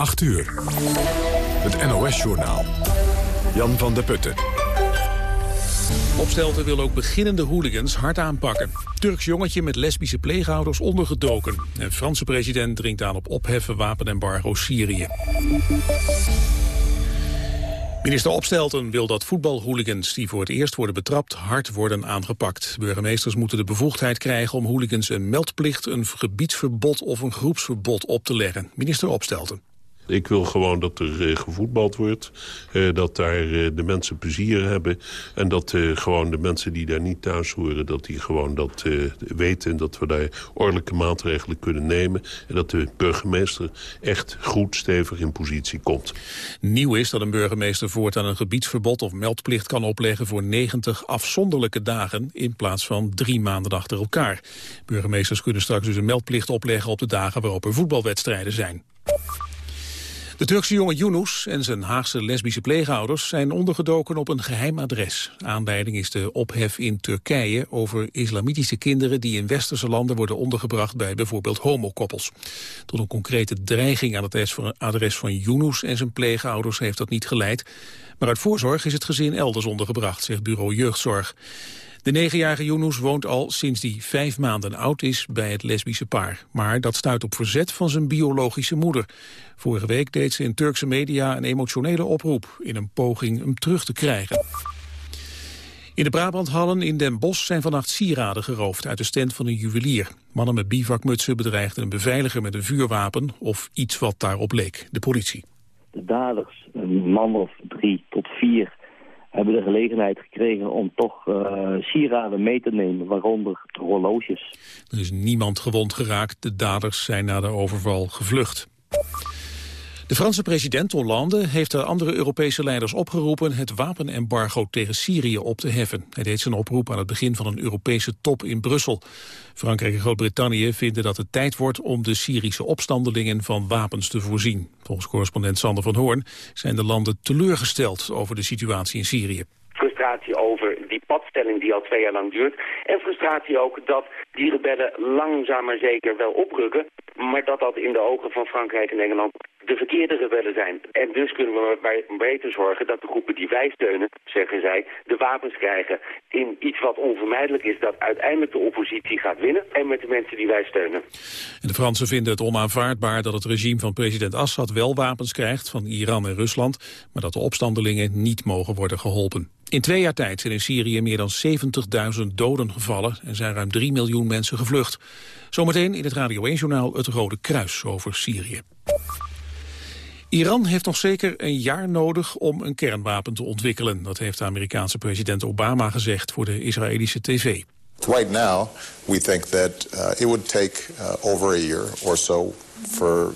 8 uur. Het NOS-journaal. Jan van der Putten. Opstelten wil ook beginnende hooligans hard aanpakken. Turks jongetje met lesbische pleegouders ondergedoken. En Franse president dringt aan op opheffen wapenembargo Syrië. Minister Opstelten wil dat voetbalhooligans die voor het eerst worden betrapt hard worden aangepakt. Burgemeesters moeten de bevoegdheid krijgen om hooligans een meldplicht, een gebiedsverbod of een groepsverbod op te leggen. Minister Opstelten. Ik wil gewoon dat er uh, gevoetbald wordt. Uh, dat daar uh, de mensen plezier hebben. En dat gewoon de mensen die daar niet thuis horen... dat die gewoon dat weten. En dat we daar ordelijke maatregelen kunnen nemen. En dat de burgemeester echt goed stevig in positie komt. Nieuw is dat een burgemeester voortaan een gebiedsverbod... of meldplicht kan opleggen voor 90 afzonderlijke dagen... in plaats van drie maanden achter elkaar. Burgemeesters kunnen straks dus een meldplicht opleggen... op de dagen waarop er voetbalwedstrijden zijn. De Turkse jongen Yunus en zijn Haagse lesbische pleegouders zijn ondergedoken op een geheim adres. Aanleiding is de ophef in Turkije over islamitische kinderen die in westerse landen worden ondergebracht bij bijvoorbeeld homokoppels. Tot een concrete dreiging aan het adres van Yunus en zijn pleegouders heeft dat niet geleid. Maar uit voorzorg is het gezin elders ondergebracht, zegt bureau Jeugdzorg. De negenjarige Yunus woont al sinds hij vijf maanden oud is bij het lesbische paar. Maar dat stuit op verzet van zijn biologische moeder. Vorige week deed ze in Turkse media een emotionele oproep... in een poging hem terug te krijgen. In de Brabanthallen in Den Bosch zijn vannacht sieraden geroofd uit de stand van een juwelier. Mannen met bivakmutsen bedreigden een beveiliger met een vuurwapen of iets wat daarop leek, de politie. De daders, een man of drie tot vier, hebben de gelegenheid gekregen om toch uh, sieraden mee te nemen, waaronder horloges. Er is niemand gewond geraakt, de daders zijn na de overval gevlucht. De Franse president Hollande heeft de andere Europese leiders opgeroepen het wapenembargo tegen Syrië op te heffen. Hij deed zijn oproep aan het begin van een Europese top in Brussel. Frankrijk en Groot-Brittannië vinden dat het tijd wordt om de Syrische opstandelingen van wapens te voorzien. Volgens correspondent Sander van Hoorn zijn de landen teleurgesteld over de situatie in Syrië frustratie over die padstelling die al twee jaar lang duurt. En frustratie ook dat die rebellen langzaam maar zeker wel oprukken. Maar dat dat in de ogen van Frankrijk en Engeland de verkeerde rebellen zijn. En dus kunnen we maar beter zorgen dat de groepen die wij steunen, zeggen zij, de wapens krijgen in iets wat onvermijdelijk is, dat uiteindelijk de oppositie gaat winnen en met de mensen die wij steunen. En de Fransen vinden het onaanvaardbaar dat het regime van president Assad wel wapens krijgt van Iran en Rusland, maar dat de opstandelingen niet mogen worden geholpen. In twee jaar tijd zijn in Syrië meer dan 70.000 doden gevallen en zijn ruim 3 miljoen mensen gevlucht. Zometeen in het Radio 1-journaal het Rode Kruis over Syrië. Iran heeft nog zeker een jaar nodig om een kernwapen te ontwikkelen. Dat heeft de Amerikaanse president Obama gezegd voor de Israëlische tv. Right now, we think that uh, it would take uh, over a year or so for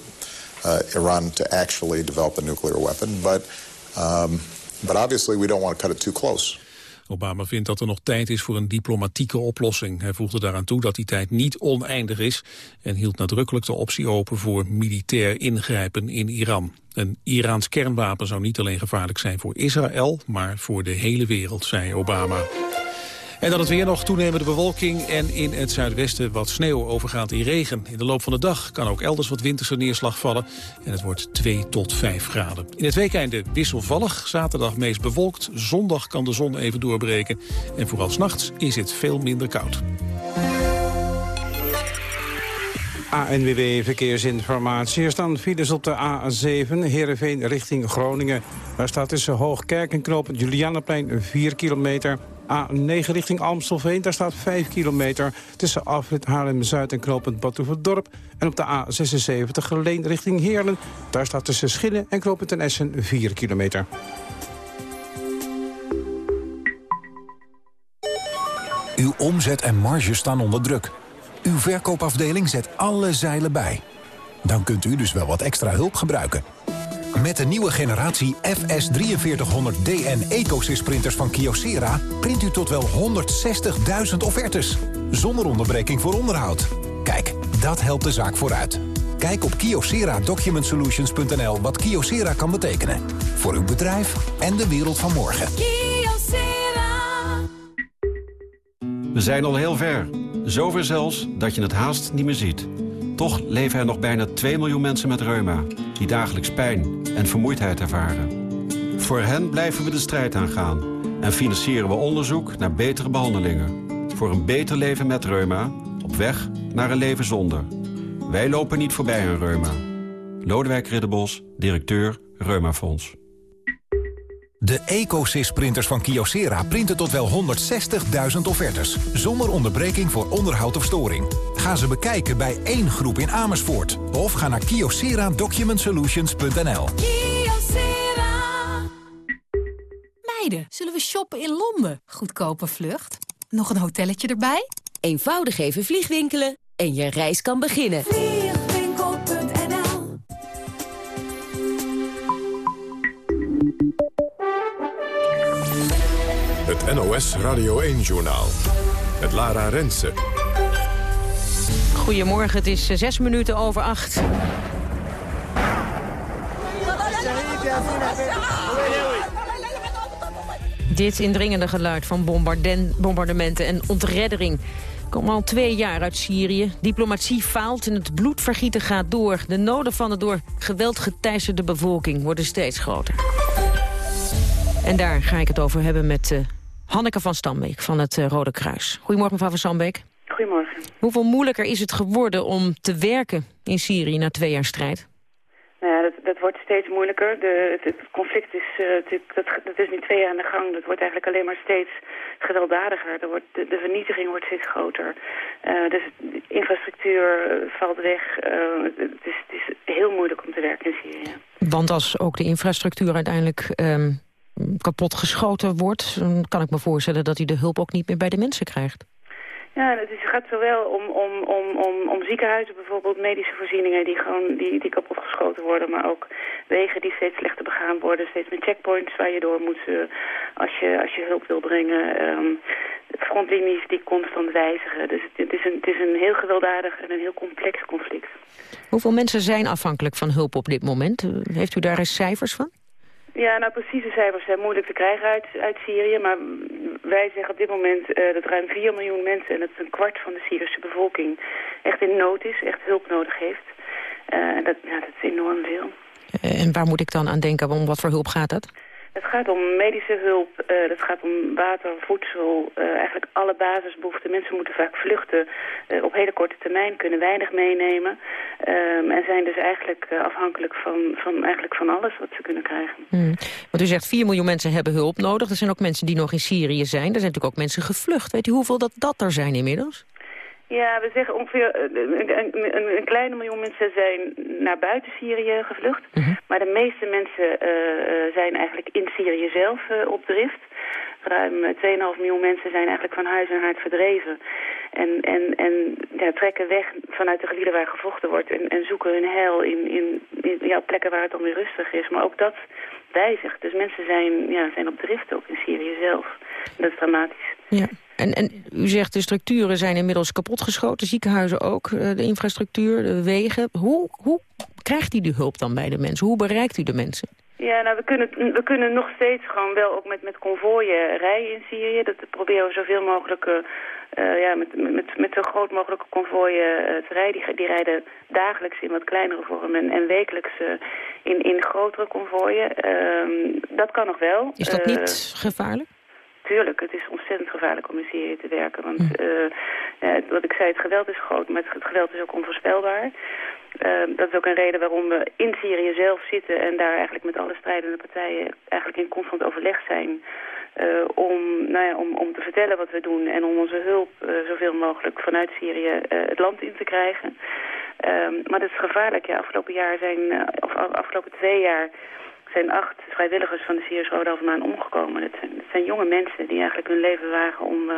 uh, Iran to actually develop a nuclear weapon. But, um, but obviously we don't want to cut it too close. Obama vindt dat er nog tijd is voor een diplomatieke oplossing. Hij voegde daaraan toe dat die tijd niet oneindig is... en hield nadrukkelijk de optie open voor militair ingrijpen in Iran. Een Iraans kernwapen zou niet alleen gevaarlijk zijn voor Israël... maar voor de hele wereld, zei Obama. En dan het weer nog toenemende bewolking en in het zuidwesten wat sneeuw overgaat in regen. In de loop van de dag kan ook elders wat winterse neerslag vallen en het wordt 2 tot 5 graden. In het weekende wisselvallig, zaterdag meest bewolkt, zondag kan de zon even doorbreken en vooral s'nachts is het veel minder koud. ANWB Verkeersinformatie. Er staan files op de A7, Heerenveen richting Groningen. Daar staat tussen Hoogkerk en knooppunt Julianaplein 4 kilometer. A9 richting Amstelveen, daar staat 5 kilometer... tussen afrit Haarlem-Zuid en knooppunt Batuverdorp. En op de A76 Geleen richting Heerlen... daar staat tussen Schillen en knooppunt en Essen 4 kilometer. Uw omzet en marge staan onder druk. Uw verkoopafdeling zet alle zeilen bij. Dan kunt u dus wel wat extra hulp gebruiken. Met de nieuwe generatie FS4300DN EcoSys printers van Kyocera... print u tot wel 160.000 offertes. Zonder onderbreking voor onderhoud. Kijk, dat helpt de zaak vooruit. Kijk op kyocera-document-solutions.nl wat Kyocera kan betekenen. Voor uw bedrijf en de wereld van morgen. We zijn al heel ver. Zover zelfs dat je het haast niet meer ziet. Toch leven er nog bijna 2 miljoen mensen met reuma... die dagelijks pijn en vermoeidheid ervaren. Voor hen blijven we de strijd aangaan... en financieren we onderzoek naar betere behandelingen. Voor een beter leven met reuma, op weg naar een leven zonder. Wij lopen niet voorbij aan reuma. Lodewijk Ridderbos, directeur Reumafonds. De EcoSys-printers van Kyocera printen tot wel 160.000 offertes. Zonder onderbreking voor onderhoud of storing. Ga ze bekijken bij één groep in Amersfoort. Of ga naar kyocera-document-solutions.nl. Meiden, zullen we shoppen in Londen? Goedkope vlucht. Nog een hotelletje erbij? Eenvoudig even vliegwinkelen en je reis kan beginnen. NOS Radio 1-journaal. Het Lara Rensen. Goedemorgen, het is zes minuten over acht. Dit indringende geluid van bombardementen en ontreddering komen al twee jaar uit Syrië. Diplomatie faalt en het bloedvergieten gaat door. De noden van de door geweld geteisterde bevolking worden steeds groter. En daar ga ik het over hebben met uh, Hanneke van Stambeek van het uh, Rode Kruis. Goedemorgen mevrouw van Stambeek. Goedemorgen. Hoeveel moeilijker is het geworden om te werken in Syrië na twee jaar strijd? Nou ja, dat, dat wordt steeds moeilijker. De, het, conflict is, uh, natuurlijk, dat, dat is nu twee jaar aan de gang. Dat wordt eigenlijk alleen maar steeds gewelddadiger. Er wordt, de, de vernietiging wordt steeds groter. Uh, dus de infrastructuur valt weg. Uh, het, is, het is heel moeilijk om te werken in Syrië. Want als ook de infrastructuur uiteindelijk um, kapot geschoten wordt... dan kan ik me voorstellen dat hij de hulp ook niet meer bij de mensen krijgt. Ja, het, gaat zowel om, om, om, om, om ziekenhuizen bijvoorbeeld, medische voorzieningen die gewoon die, die kapot geschoten worden, maar ook wegen die steeds slechter begaan worden, steeds meer checkpoints waar je door moet uh, als, je, als je hulp wil brengen. Um, frontlinies die constant wijzigen. Dus het, het, is een, het is een heel gewelddadig en een heel complex conflict. Hoeveel mensen zijn afhankelijk van hulp op dit moment? Heeft u daar eens cijfers van? Ja, nou precieze cijfers zijn moeilijk te krijgen uit, Syrië. Maar wij zeggen op dit moment uh, dat ruim 4 miljoen mensen... en dat is een kwart van de Syrische bevolking echt in nood is, echt hulp nodig heeft. Uh, en dat, ja, dat is enorm veel. En waar moet ik dan aan denken? Om wat voor hulp gaat het? Het gaat om medische hulp, uh, het gaat om water, voedsel, uh, eigenlijk alle basisbehoeften. Mensen moeten vaak vluchten uh, op hele korte termijn, kunnen weinig meenemen. Um, en zijn dus eigenlijk afhankelijk van, van, eigenlijk van alles wat ze kunnen krijgen. Hmm. Want u zegt 4 miljoen mensen hebben hulp nodig. Er zijn ook mensen die nog in Syrië zijn. Er zijn natuurlijk ook mensen gevlucht. Weet u hoeveel dat, dat er zijn inmiddels? Ja, we zeggen ongeveer een, een, een, kleine miljoen mensen zijn naar buiten Syrië gevlucht. Mhm. Maar de meeste mensen uh, zijn eigenlijk in Syrië zelf uh, op drift. Ruim 2,5 miljoen mensen zijn eigenlijk van huis en haard verdreven. En, en, en ja, trekken weg vanuit de gebieden waar gevochten wordt. En, en zoeken hun heil in, in, in ja, plekken waar het dan weer rustig is. Maar ook dat wijzigt. Dus mensen zijn, ja, zijn op drift ook in Syrië zelf. Dat is dramatisch. Ja. En, en u zegt de structuren zijn inmiddels kapotgeschoten, ziekenhuizen ook, de infrastructuur, de wegen. Hoe, hoe krijgt u die hulp dan bij de mensen? Hoe bereikt u de mensen? Ja, nou, we kunnen, we kunnen nog steeds gewoon wel ook met, met konvooien rijden in Syrië. Dat proberen we zoveel mogelijk, uh, ja, met, met, met zo groot mogelijke konvooien uh, te rijden. Die, die, rijden dagelijks in wat kleinere vorm en, en wekelijks uh, in, in grotere konvooien. dat kan nog wel. Is dat niet gevaarlijk? Tuurlijk, het is ontzettend gevaarlijk om in Syrië te werken. Want uh, wat ik zei, het geweld is groot, maar het geweld is ook onvoorspelbaar. Uh, dat is ook een reden waarom we in Syrië zelf zitten en daar eigenlijk met alle strijdende partijen eigenlijk in constant overleg zijn. Uh, om, nou ja, om, om te vertellen wat we doen en om onze hulp uh, zoveel mogelijk vanuit Syrië het land in te krijgen. Ehm, maar dat is gevaarlijk. Ja, afgelopen jaar zijn, of afgelopen twee jaar zijn acht vrijwilligers van de Syrische Rode Maan omgekomen. Het zijn, jonge mensen die eigenlijk hun leven wagen om uh,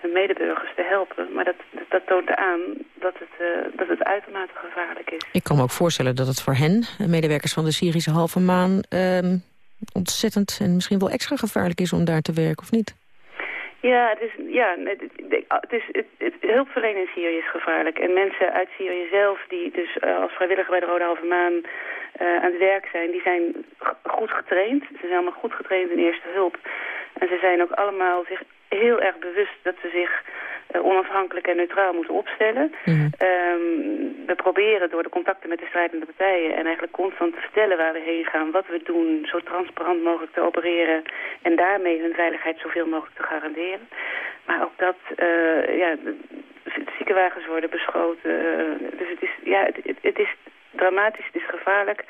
hun medeburgers te helpen. Maar dat, dat, toont aan dat het, uh, dat het uitermate gevaarlijk is. Ik kan me ook voorstellen dat het voor hen, medewerkers van de Syrische Halve Maan... Uh, ontzettend en misschien wel extra gevaarlijk is om daar te werken, of niet? Ja, het is, ja het, het is, het, het, hulpverlenen in Syrië is gevaarlijk. En mensen uit Syrië zelf, die dus uh, als vrijwilliger bij de Rode Halve Maan uh, aan het werk zijn, die zijn goed getraind. Ze zijn allemaal goed getraind in eerste hulp. En ze zijn ook allemaal zich heel erg bewust dat ze zich uh, onafhankelijk en neutraal moeten opstellen. Mhm. Ehm, we proberen door de contacten met de strijdende partijen en eigenlijk constant te vertellen waar we heen gaan, wat we doen, zo transparant mogelijk te opereren en daarmee hun veiligheid zoveel mogelijk te garanderen. Maar ook dat, uh, ja, ziekenwagens worden beschoten. dus het is, ja, het, het is dramatisch, het is gevaarlijk.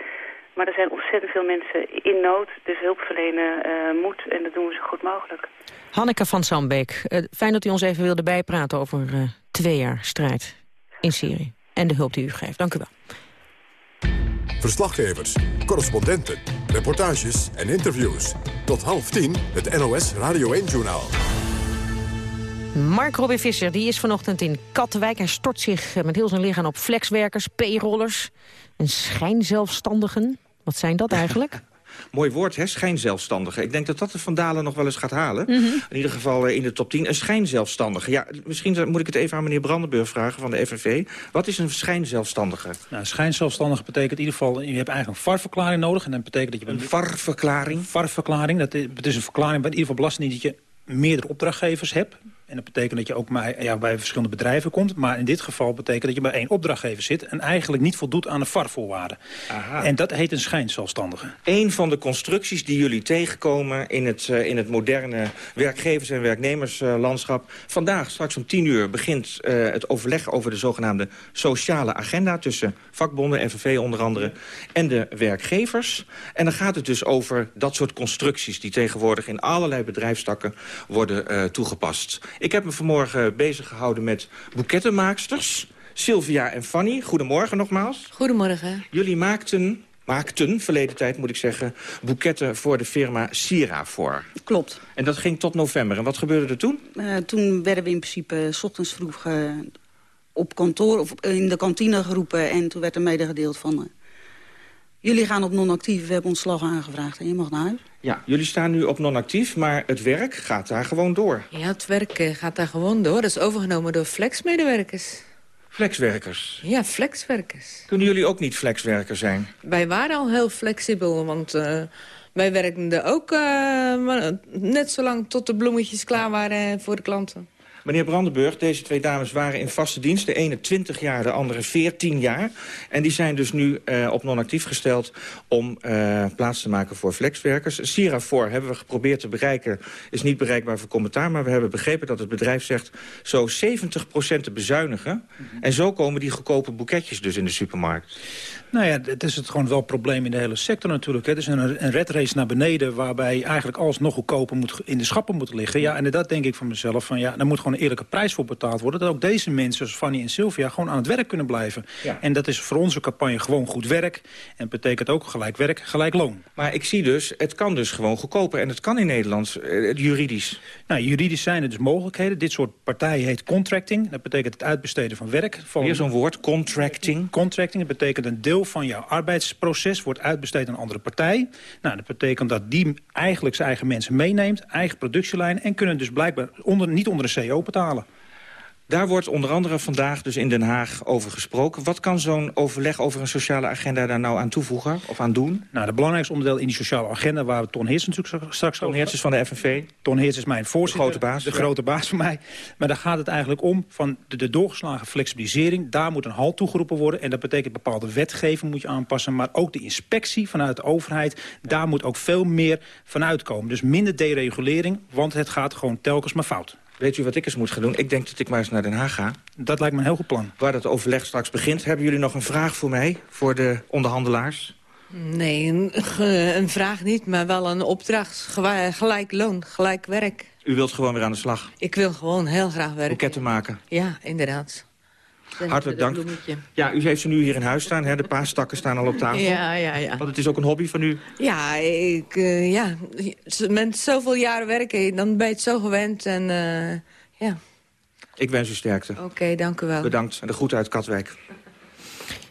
Maar er zijn ontzettend veel mensen in nood, dus hulp verlenen uh, moet. En dat doen we zo goed mogelijk. Hanneke van Sambeek, uh, fijn dat u ons even wilde bijpraten over uh, twee jaar strijd in Syrië. En de hulp die u geeft. Dank u wel. Verslaggevers, correspondenten, reportages en interviews. Tot half tien het NOS Radio 1-journaal. Mark Robin Visser die is vanochtend in Kattenwijk. en stort zich met heel zijn lichaam op flexwerkers, p-rollers en schijnzelfstandigen. Wat zijn dat eigenlijk? Mooi woord, hè? Schijnzelfstandige. Ik denk dat dat de Vandalen nog wel eens gaat halen. Mhm. In ieder geval in de top 10. Een schijnzelfstandige. Ja, misschien moet ik het even aan meneer Brandenburg vragen van de FNV. Wat is een schijnzelfstandige? Nou, schijnzelfstandige betekent in ieder geval... je hebt eigenlijk een VAR-verklaring nodig. En dat betekent dat je... Een VAR-verklaring? VAR-verklaring. Dat is, het is een verklaring bij in ieder geval belastingdienst... dat je meerdere opdrachtgevers hebt. En dat betekent dat je ook maar, ja, bij verschillende bedrijven komt. Maar in dit geval betekent dat je bij één opdrachtgever zit... en eigenlijk niet voldoet aan de VAR-voorwaarden. En dat heet een schijnzelfstandige. Een van de constructies die jullie tegenkomen... in het, uh, in het moderne werkgevers- en werknemerslandschap. Vandaag, straks om tien uur, begint uh, het overleg over de zogenaamde sociale agenda... tussen vakbonden, FNV onder andere, en de werkgevers. En dan gaat het dus over dat soort constructies... die tegenwoordig in allerlei bedrijfstakken worden toegepast. Ik heb me vanmorgen bezig gehouden met boekettenmaaksters. Sylvia en Fanny, goedemorgen nogmaals. Goedemorgen. Jullie maakten, maakten, verleden tijd moet ik zeggen... boeketten voor de firma Sira voor. Klopt. En dat ging tot november. En wat gebeurde er toen? Uh, toen werden we in principe s ochtends vroeg uh, op kantoor... of in de kantine geroepen en toen werd er medegedeeld van... Uh, jullie gaan op non-actief, we hebben ontslag aangevraagd en je mag naar huis. Ja, jullie staan nu op non-actief, maar het werk gaat daar gewoon door. Ja, het werk uh, gaat daar gewoon door. Dat is overgenomen door flexmedewerkers. Flexwerkers? Ja, flexwerkers. Kunnen jullie ook niet flexwerker zijn? Wij waren al heel flexibel, want uh, wij werkten ook uh, net zo lang tot de bloemetjes klaar waren voor de klanten. Meneer Brandenburg, deze twee dames waren in vaste dienst. De ene 20 jaar, de andere 14 jaar. En die zijn dus nu uh, op non-actief gesteld om uh, plaats te maken voor flexwerkers. Sirafor hebben we geprobeerd te bereiken. Is niet bereikbaar voor commentaar, maar we hebben begrepen dat het bedrijf zegt... zo 70% te bezuinigen. Mm -hmm. En zo komen die goedkope boeketjes dus in de supermarkt. Nou ja, het is het gewoon wel probleem in de hele sector natuurlijk. Het is een, een red race naar beneden waarbij eigenlijk alles nog goedkoper moet, in de schappen moet liggen. Ja, en dat denk ik van mezelf, van ja, daar moet gewoon een eerlijke prijs voor betaald worden. Dat ook deze mensen, zoals Fanny en Sylvia, gewoon aan het werk kunnen blijven. Ja. En dat is voor onze campagne gewoon goed werk. En betekent ook gelijk werk, gelijk loon. Maar ik zie dus, het kan dus gewoon goedkoper. En het kan in Nederland, uh, juridisch. Nou, juridisch zijn er dus mogelijkheden. Dit soort partijen heet contracting. Dat betekent het uitbesteden van werk. Van Weer zo'n woord, contracting. Contracting, dat betekent een deel van jouw arbeidsproces wordt uitbesteed aan een andere partij. Nou, dat betekent dat die eigenlijk zijn eigen mensen meeneemt, eigen productielijn... en kunnen dus blijkbaar onder, niet onder de CO betalen. Daar wordt onder andere vandaag dus in Den Haag over gesproken. Wat kan zo'n overleg over een sociale agenda daar nou aan toevoegen of aan doen? Nou, de belangrijkste onderdeel in die sociale agenda... waar we Ton Heers natuurlijk straks Ton is van de FNV. Ton Heers is mijn voorzitter. De grote baas. De ja. grote baas van mij. Maar daar gaat het eigenlijk om van de, de doorgeslagen flexibilisering. Daar moet een halt toegeroepen worden. En dat betekent bepaalde wetgeving moet je aanpassen. Maar ook de inspectie vanuit de overheid. Daar moet ook veel meer van uitkomen. Dus minder deregulering, want het gaat gewoon telkens maar fout. Weet u wat ik eens moet gaan doen? Ik denk dat ik maar eens naar Den Haag ga. Dat lijkt me een heel goed plan. Waar dat overleg straks begint. Hebben jullie nog een vraag voor mij? Voor de onderhandelaars? Nee, een, een vraag niet, maar wel een opdracht. Gelijk loon, gelijk werk. U wilt gewoon weer aan de slag? Ik wil gewoon heel graag werken. Boeketten maken? Ja, inderdaad. Hartelijk dank. Ja, u heeft ze nu hier in huis staan. Hè? De paastakken staan al op tafel. Ja, ja, ja. Want het is ook een hobby van u. Ja, ik, uh, ja. met zoveel jaren werken, dan ben je het zo gewend. En uh, ja. Ik wens u sterkte. Oké, okay, dank u wel. Bedankt. En de groeten uit Katwijk.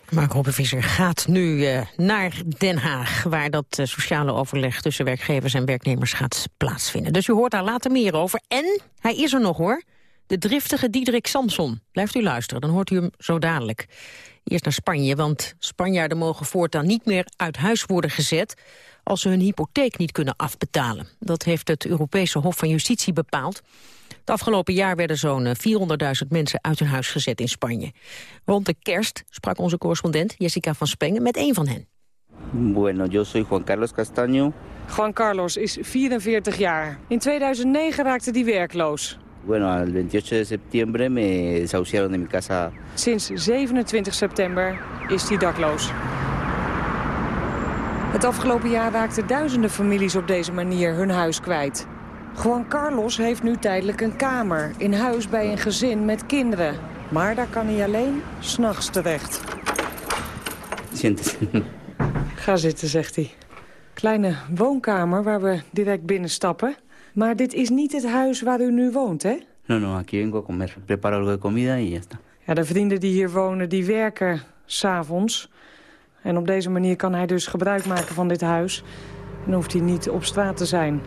Mark Hoppenvisser gaat nu uh, naar Den Haag... waar dat uh, sociale overleg tussen werkgevers en werknemers gaat plaatsvinden. Dus u hoort daar later meer over. En hij is er nog, hoor. De driftige Diederik Samson. Blijft u luisteren, dan hoort u hem zo dadelijk. Eerst naar Spanje, want Spanjaarden mogen voortaan niet meer uit huis worden gezet... als ze hun hypotheek niet kunnen afbetalen. Dat heeft het Europese Hof van Justitie bepaald. Het afgelopen jaar werden zo'n 400.000 mensen uit hun huis gezet in Spanje. Rond de kerst sprak onze correspondent Jessica van Spengen met een van hen. Bueno, yo soy Juan Carlos Castaño. Juan Carlos is 44 jaar. In 2009 raakte hij werkloos. Bueno, el 28 de septiembre me desahuciaron de mi casa. Sinds 27 september is hij dakloos. Het afgelopen jaar raakten duizenden families op deze manier hun huis kwijt. Juan Carlos heeft nu tijdelijk een kamer in huis bij een gezin met kinderen. Maar daar kan hij alleen s'nachts terecht. Ga zitten, zegt hij. Kleine woonkamer waar we direct binnenstappen. Maar dit is niet het huis waar u nu woont, hè? No, no, aquí vengo a comer. Preparo algo de comida y ya está. Ja, de vrienden die hier wonen, die werken s'avonds. En op deze manier kan hij dus gebruik maken van dit huis. En hoeft hij niet op straat te zijn.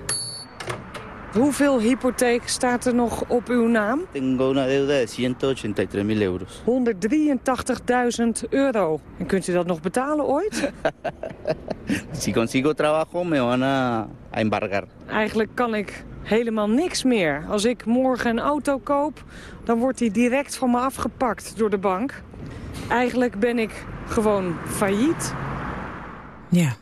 Hoeveel hypotheek staat er nog op uw naam? Tengo una deuda de 183.000 euros. 183.000 euro. En kunt u dat nog betalen ooit? Si consigo trabajo me van a, a embargar. Eigenlijk kan ik helemaal niks meer. Als ik morgen een auto koop, dan wordt die direct van me afgepakt door de bank. Eigenlijk ben ik gewoon failliet. Ja.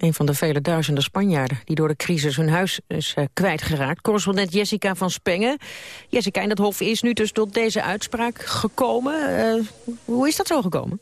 Een van de vele duizenden Spanjaarden die door de crisis hun huis is uh, kwijtgeraakt. Correspondent Jessica van Spengen. Jessica, in het Hof is nu dus tot deze uitspraak gekomen. Uh, hoe is dat zo gekomen?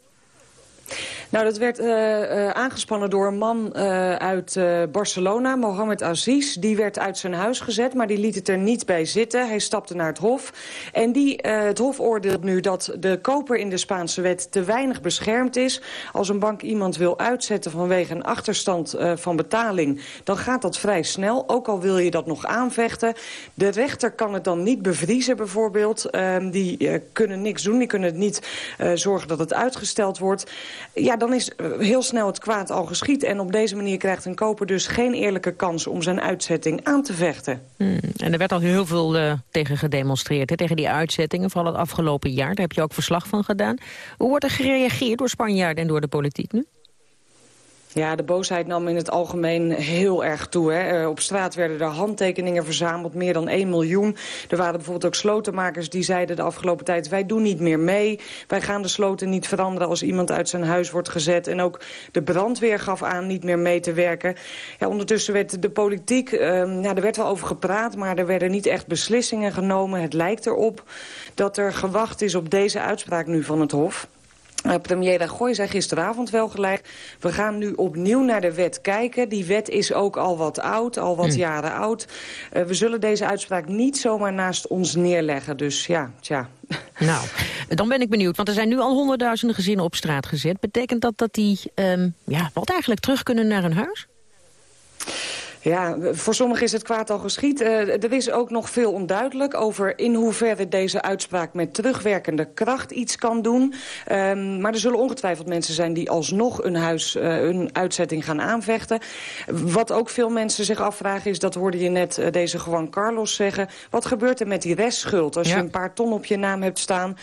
Nou, dat werd uh, uh, aangespannen door een man uh, uit Barcelona, Mohamed Aziz. Die werd uit zijn huis gezet, maar die liet het er niet bij zitten. Hij stapte naar het Hof. En die, het Hof oordeelt nu dat de koper in de Spaanse wet te weinig beschermd is. Als een bank iemand wil uitzetten vanwege een achterstand van betaling... dan gaat dat vrij snel, ook al wil je dat nog aanvechten. De rechter kan het dan niet bevriezen bijvoorbeeld. Ehm, die kunnen niks doen, die kunnen het niet zorgen dat het uitgesteld wordt. Ja, dan is heel snel het kwaad al geschied. En op deze manier krijgt een koper dus geen eerlijke kans om zijn uitzetting aan te vechten. Hmm. En er werd al heel veel uh, tegen gedemonstreerd, tegen die uitzettingen, vooral het afgelopen jaar. Daar heb je ook verslag van gedaan. Hoe wordt er gereageerd door Spanjaarden en door de politiek nu? Ja, de boosheid nam in het algemeen heel erg toe. Hè. Op straat werden er handtekeningen verzameld, meer dan 1 miljoen. Er waren bijvoorbeeld ook slotenmakers die zeiden de afgelopen tijd... wij doen niet meer mee, wij gaan de sloten niet veranderen... als iemand uit zijn huis wordt gezet. En ook de brandweer gaf aan niet meer mee te werken. Ja, ondertussen werd de politiek, uh, ja, er werd wel over gepraat... maar er werden niet echt beslissingen genomen. Het lijkt erop dat er gewacht is op deze uitspraak nu van het Hof. Uh, premier Rajoy zei gisteravond wel gelijk... we gaan nu opnieuw naar de wet kijken. Die wet is ook al wat oud, al wat mm. jaren oud. Uh, we zullen deze uitspraak niet zomaar naast ons neerleggen. Dus ja, tja. Nou, dan ben ik benieuwd. Want er zijn nu al honderdduizenden gezinnen op straat gezet. Betekent dat dat die um, ja, wat eigenlijk terug kunnen naar hun huis? Ja, voor sommigen is het kwaad al geschied. Uh, er is ook nog veel onduidelijk over in hoeverre deze uitspraak met terugwerkende kracht iets kan doen. Um, maar er zullen ongetwijfeld mensen zijn die alsnog een, huis, uh, een uitzetting gaan aanvechten. Wat ook veel mensen zich afvragen is, dat hoorde je net uh, deze Juan Carlos zeggen. Wat gebeurt er met die restschuld als ja. je een paar ton op je naam hebt staan?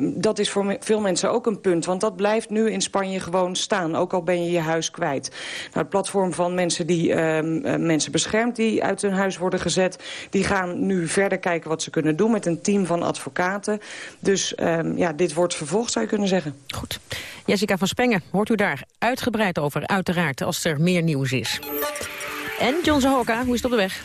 dat is voor veel mensen ook een punt. Want dat blijft nu in Spanje gewoon staan, ook al ben je je huis kwijt. Nou, het platform van mensen die... Um, mensen beschermd die uit hun huis worden gezet. Die gaan nu verder kijken wat ze kunnen doen met een team van advocaten. Dus um, ja, dit wordt vervolgd, zou je kunnen zeggen. Goed. Jessica van Spengen, hoort u daar uitgebreid over, uiteraard, als er meer nieuws is. En John Zahoka, hoe is het op de weg?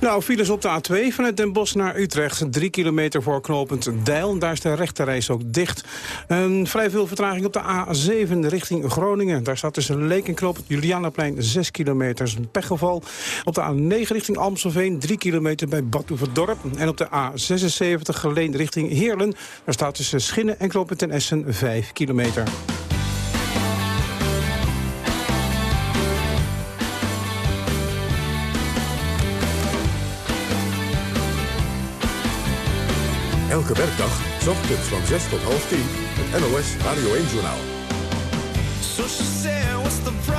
Nou, files op de A2 vanuit Den Bosch naar Utrecht. Drie kilometer voor knooppunt Deil. Daar is de rechterreis ook dicht. En vrij veel vertraging op de A7 richting Groningen. Daar staat tussen Leek en knooppunt Julianaplein 6 kilometer. een pechgeval. Op de A9 richting Amstelveen 3 kilometer bij Badhoevedorp. En op de A76 geleen richting Heerlen. Daar staat tussen Schinnen en knooppunt Essen 5 kilometer. Elke werkdag, s ochtends van 6 tot half 10, het NOS Radio 1-journaal. So what's the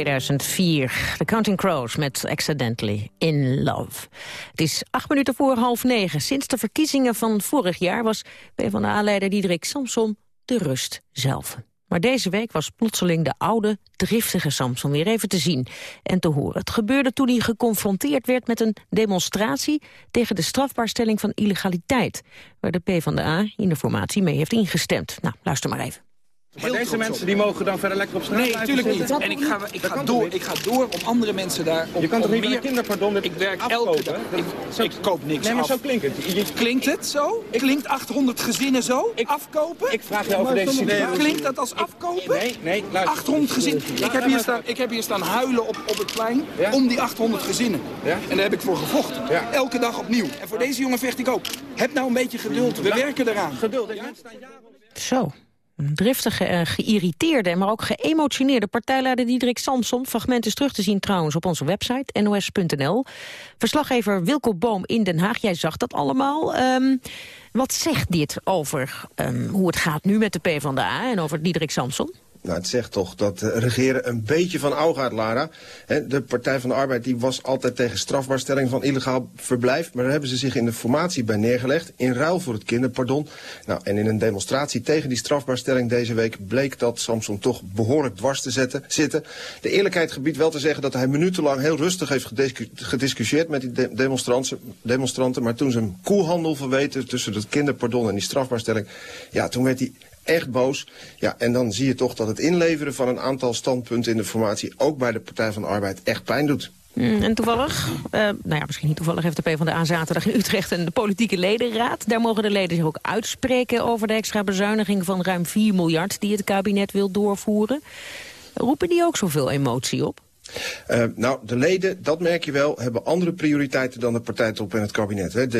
2004. The Counting Crows met Accidentally in Love. Het is acht minuten voor half negen. Sinds de verkiezingen van vorig jaar was PvdA-leider Diederik Samson de rust zelf. Maar deze week was plotseling de oude, driftige Samson weer even te zien en te horen. Het gebeurde toen hij geconfronteerd werd met een demonstratie tegen de strafbaarstelling van illegaliteit, waar de PvdA in de formatie mee heeft ingestemd. Nou, luister maar even. Maar deze mensen die mogen dan verder lekker op straat Nee, natuurlijk niet. En ik ga, ik ga door. Ik ga door om andere mensen daar... Om, je kan toch niet meer... kinderpardon Ik werk elke dag. Ik, ik, koop niks Nee, maar af. zo klinkt het. Je... Klinkt het zo? Klinkt 800 gezinnen zo? Ik, afkopen? Ik vraag jou over deze situatie. Klinkt dat als afkopen? Nee, nee, luister. 800 gezinnen. Ik heb hier staan, ik heb hier staan huilen op, op het plein Ja? om die 800 gezinnen. Ja? En daar heb ik voor gevochten. Ja. Elke dag opnieuw. En voor deze jongen vecht ik ook. Heb nou een beetje geduld. We werken eraan. Geduld. Zo. Driftige, en geïrriteerde, maar ook geëmotioneerde partijleider Diederik Samson. Fragment is terug te zien trouwens op onze website, nos.nl. Verslaggever Wilco Boom in Den Haag, jij zag dat allemaal. Ehm, wat zegt dit over ehm, hoe het gaat nu met de PvdA en over Diederik Samson? Nou, het zegt toch dat uh, regeren een beetje van gaat, Lara. De Partij van de Arbeid die was altijd tegen strafbaarstelling van illegaal verblijf. Maar daar hebben ze zich in de formatie bij neergelegd. In ruil voor het kinderpardon. Nou, en in een demonstratie tegen die strafbaarstelling deze week... bleek dat Samson toch behoorlijk dwars te zetten, zitten. De eerlijkheid gebiedt wel te zeggen dat hij minutenlang heel rustig heeft gediscu gediscussieerd... met die de demonstranten. Maar toen ze hem koelhandel verweten tussen het kinderpardon en die strafbaarstelling... ja, toen werd hij echt boos. Ja, en dan zie je toch dat het inleveren van een aantal standpunten in de formatie... ook bij de Partij van de Arbeid echt pijn doet. Mm, en toevallig, uh, nou ja, misschien niet toevallig... heeft de PvdA zaterdag in Utrecht een politieke ledenraad. Daar mogen de leden zich ook uitspreken over de extra bezuiniging... van ruim 4 miljard die het kabinet wil doorvoeren. Roepen die ook zoveel emotie op? Uh, nou, de leden, dat merk je wel, hebben andere prioriteiten dan de partijtop en het kabinet. Hè. De,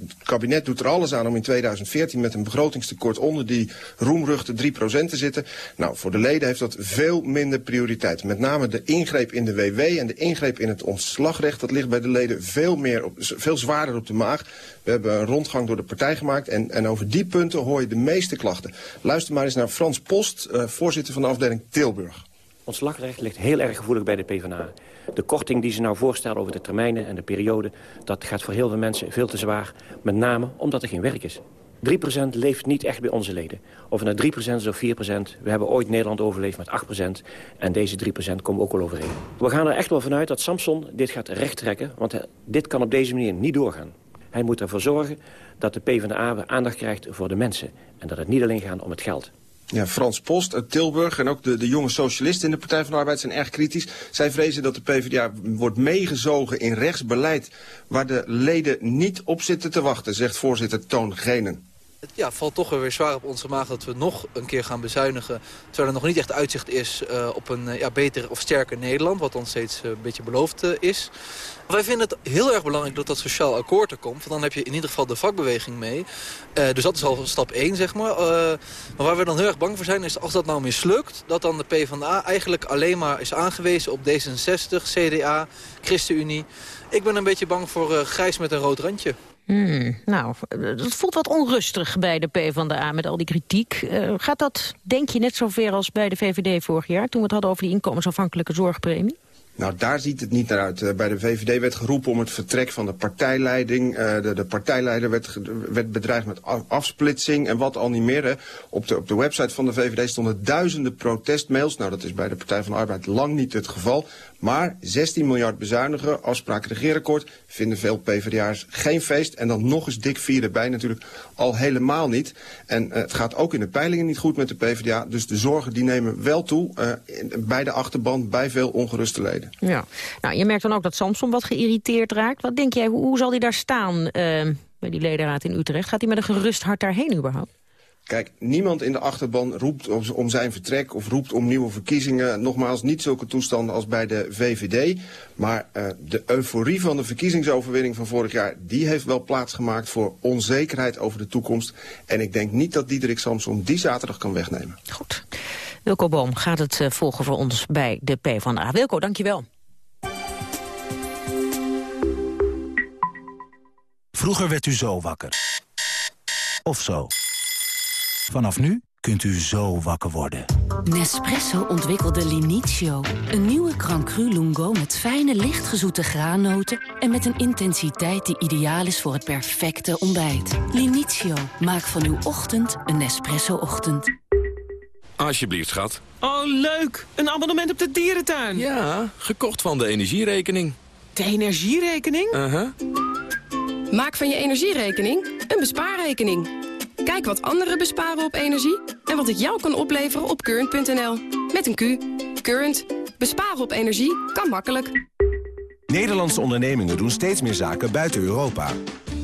het kabinet doet er alles aan om in 2014 met een begrotingstekort onder die roemruchte 3% te zitten. Nou, voor de leden heeft dat veel minder prioriteit. Met name de ingreep in de WW en de ingreep in het ontslagrecht, dat ligt bij de leden veel, meer op, veel zwaarder op de maag. We hebben een rondgang door de partij gemaakt en, en over die punten hoor je de meeste klachten. Luister maar eens naar Frans Post, uh, voorzitter van de afdeling Tilburg. Ontslagrecht ligt heel erg gevoelig bij de PvdA. De korting die ze nou voorstellen over de termijnen en de periode... dat gaat voor heel veel mensen veel te zwaar. Met name omdat er geen werk is. 3% leeft niet echt bij onze leden. Of het nou 3% is of 4%. We hebben ooit Nederland overleefd met 8%. En deze 3% komen ook wel overeen. We gaan er echt wel vanuit dat Samson dit gaat rechttrekken. Want dit kan op deze manier niet doorgaan. Hij moet ervoor zorgen dat de PvdA weer aandacht krijgt voor de mensen. En dat het niet alleen gaat om het geld. Ja, Frans Post uit Tilburg en ook de, de jonge socialisten in de Partij van de Arbeid zijn erg kritisch. Zij vrezen dat de PvdA wordt meegezogen in rechtsbeleid waar de leden niet op zitten te wachten, zegt voorzitter Toon Genen. Ja, valt toch weer zwaar op onze maag dat we nog een keer gaan bezuinigen. Terwijl er nog niet echt uitzicht is uh, op een uh, ja, beter of sterker Nederland. Wat ons steeds uh, een beetje beloofd is. Wij vinden het heel erg belangrijk dat dat sociaal akkoord er komt. Want dan heb je in ieder geval de vakbeweging mee. dus dat is al stap 1, zeg maar. maar waar we dan heel erg bang voor zijn is als dat nou mislukt... dat dan de PvdA eigenlijk alleen maar is aangewezen op D66, CDA, ChristenUnie. Ik ben een beetje bang voor grijs met een rood randje. Hmm, nou, het voelt wat onrustig bij de PvdA met al die kritiek. Uh, gaat dat, denk je, net zover als bij de VVD vorig jaar... toen we het hadden over die inkomensafhankelijke zorgpremie? Nou, daar ziet het niet naar uit. Eh, bij de VVD werd geroepen om het vertrek van de partijleiding. Uh, de, de, partijleider werd, werd bedreigd met afsplitsing en wat al niet meer. Op, de, op de website van de VVD stonden duizenden protestmails. Nou, dat is bij de Partij van de Arbeid lang niet het geval. Maar 16 miljard bezuinigen, afspraak regeerakkoord, vinden veel PvdA'ers geen feest. En dan nog eens dik vier erbij natuurlijk al helemaal niet. En uh, het gaat ook in de peilingen niet goed met de PvdA. Dus de zorgen die nemen wel toe bij de achterban, bij veel ongeruste leden. Ja, nou, je merkt dan ook dat Samson wat geïrriteerd raakt. Wat denk jij, hoe, hoe zal hij daar staan uh, bij die ledenraad in Utrecht? Gaat hij met een gerust hart daarheen überhaupt? Kijk, niemand in de achterban roept om zijn vertrek of roept om nieuwe verkiezingen. Nogmaals, niet zulke toestanden als bij de VVD. Maar uh, de euforie van de verkiezingsoverwinning van vorig jaar... die heeft wel plaatsgemaakt voor onzekerheid over de toekomst. En ik denk niet dat Diederik Samson die zaterdag kan wegnemen. Goed. Wilco Boom gaat het uh, volgen voor ons bij de PvdA. Wilco, dankjewel. Vroeger werd u zo wakker. Of zo. Vanaf nu kunt u zo wakker worden. Nespresso ontwikkelde Linizio. Een nieuwe Crancru Lungo met fijne, lichtgezoete graannoten... en met een intensiteit die ideaal is voor het perfecte ontbijt. Linizio, maak van uw ochtend een Nespresso-ochtend. Alsjeblieft, schat. Oh, leuk! Een abonnement op de dierentuin. Ja, gekocht van de energierekening. De energierekening? Uh-huh. Maak van je energierekening een bespaarrekening. Kijk wat anderen besparen op energie en wat het jou kan opleveren op current.nl. Met een Q. Current. Besparen op energie kan makkelijk. Nederlandse ondernemingen doen steeds meer zaken buiten Europa.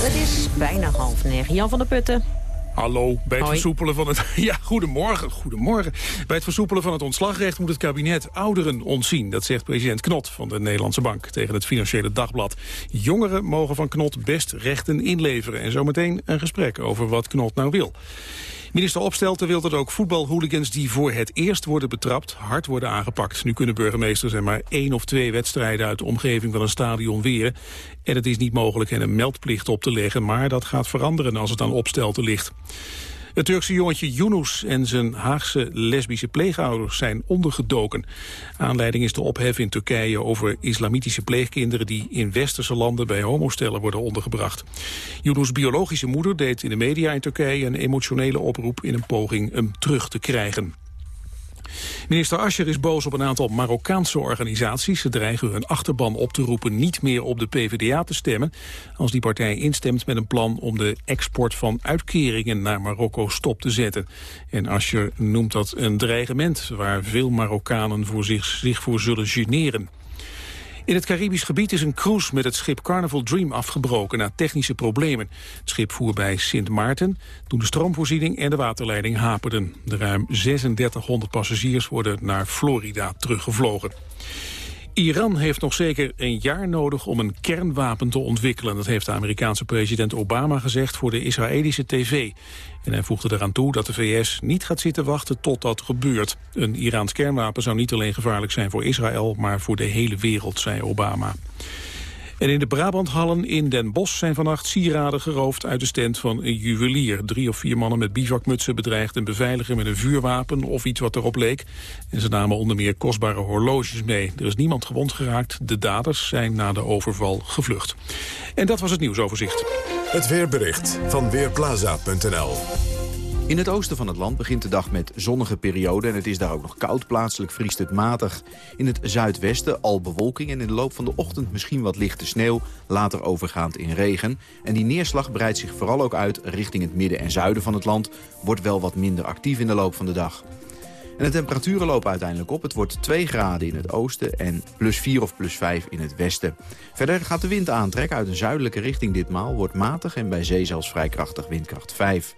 Het is bijna half negen. Jan van der Putten. Hallo, bij het Hoi. versoepelen van het... Ja, goedemorgen, goedemorgen. Bij het versoepelen van het ontslagrecht moet het kabinet ouderen ontzien. Dat zegt president Knot van de Nederlandse Bank tegen het Financiële Dagblad. Jongeren mogen van Knot best rechten inleveren. En zometeen een gesprek over wat Knot nou wil. Minister Opstelten wil dat ook voetbalhooligans die voor het eerst worden betrapt hard worden aangepakt. Nu kunnen burgemeesters er maar één of twee wedstrijden uit de omgeving van een stadion weren. En het is niet mogelijk hen een meldplicht op te leggen, maar dat gaat veranderen als het aan Opstelten ligt. Het Turkse jongetje Yunus en zijn Haagse lesbische pleegouders zijn ondergedoken. Aanleiding is de ophef in Turkije over islamitische pleegkinderen die in westerse landen bij homostellen worden ondergebracht. Yunus' biologische moeder deed in de media in Turkije een emotionele oproep in een poging hem terug te krijgen. Minister Ascher is boos op een aantal Marokkaanse organisaties. Ze dreigen hun achterban op te roepen niet meer op de PvdA te stemmen... als die partij instemt met een plan om de export van uitkeringen naar Marokko stop te zetten. En Ascher noemt dat een dreigement waar veel Marokkanen voor zich, zich voor zullen generen. In het Caribisch gebied is een cruise met het schip Carnival Dream afgebroken na technische problemen. Het schip voer bij Sint Maarten toen de stroomvoorziening en de waterleiding haperden. De ruim 3600 passagiers worden naar Florida teruggevlogen. Iran heeft nog zeker een jaar nodig om een kernwapen te ontwikkelen. Dat heeft de Amerikaanse president Obama gezegd voor de Israëlische tv. En hij voegde eraan toe dat de VS niet gaat zitten wachten tot dat gebeurt. Een Iraans kernwapen zou niet alleen gevaarlijk zijn voor Israël... maar voor de hele wereld, zei Obama. En in de Brabanthallen in Den Bosch zijn vannacht sieraden geroofd uit de stand van een juwelier. Drie of vier mannen met bivakmutsen bedreigden een beveiliger met een vuurwapen of iets wat erop leek. En ze namen onder meer kostbare horloges mee. Er is niemand gewond geraakt. De daders zijn na de overval gevlucht. En dat was het nieuwsoverzicht. Het weerbericht van Weerplaza.nl In het oosten van het land begint de dag met zonnige periode en het is daar ook nog koud. Plaatselijk vriest het matig. In het zuidwesten al bewolking en in de loop van de ochtend misschien wat lichte sneeuw, later overgaand in regen. En die neerslag breidt zich vooral ook uit richting het midden en zuiden van het land, wordt wel wat minder actief in de loop van de dag. En de temperaturen lopen uiteindelijk op. Het wordt 2 graden in het oosten en plus 4 of plus 5 in het westen. Verder gaat de wind aantrekken uit een zuidelijke richting ditmaal. Wordt matig en bij zee zelfs vrij krachtig windkracht 5.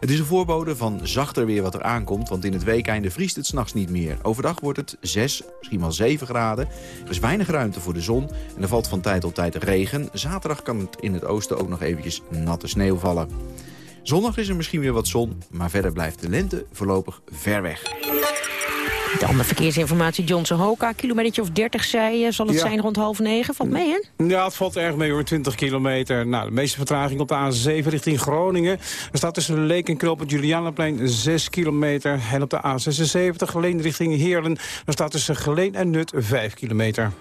Het is een voorbode van zachter weer wat er aankomt... want in het weekeinde vriest het s'nachts niet meer. Overdag wordt het 6, misschien wel 7 graden. Er is weinig ruimte voor de zon en er valt van tijd tot tijd regen. Zaterdag kan het in het oosten ook nog eventjes natte sneeuw vallen. Zondag is er misschien weer wat zon, maar verder blijft de lente voorlopig ver weg. De verkeersinformatie, Johnson Hoka. Kilometer of 30 zei je, zal het Ja. zijn rond half negen. Valt mee, hè? Ja, het valt erg mee hoor, 20 kilometer. Nou, de meeste vertraging op de A7 richting Groningen. Er staat tussen Leek en Knoop het Julianaplein 6 kilometer. En op de A76 Geleen richting Heerlen. Daar staat tussen Geleen en Nut 5 kilometer.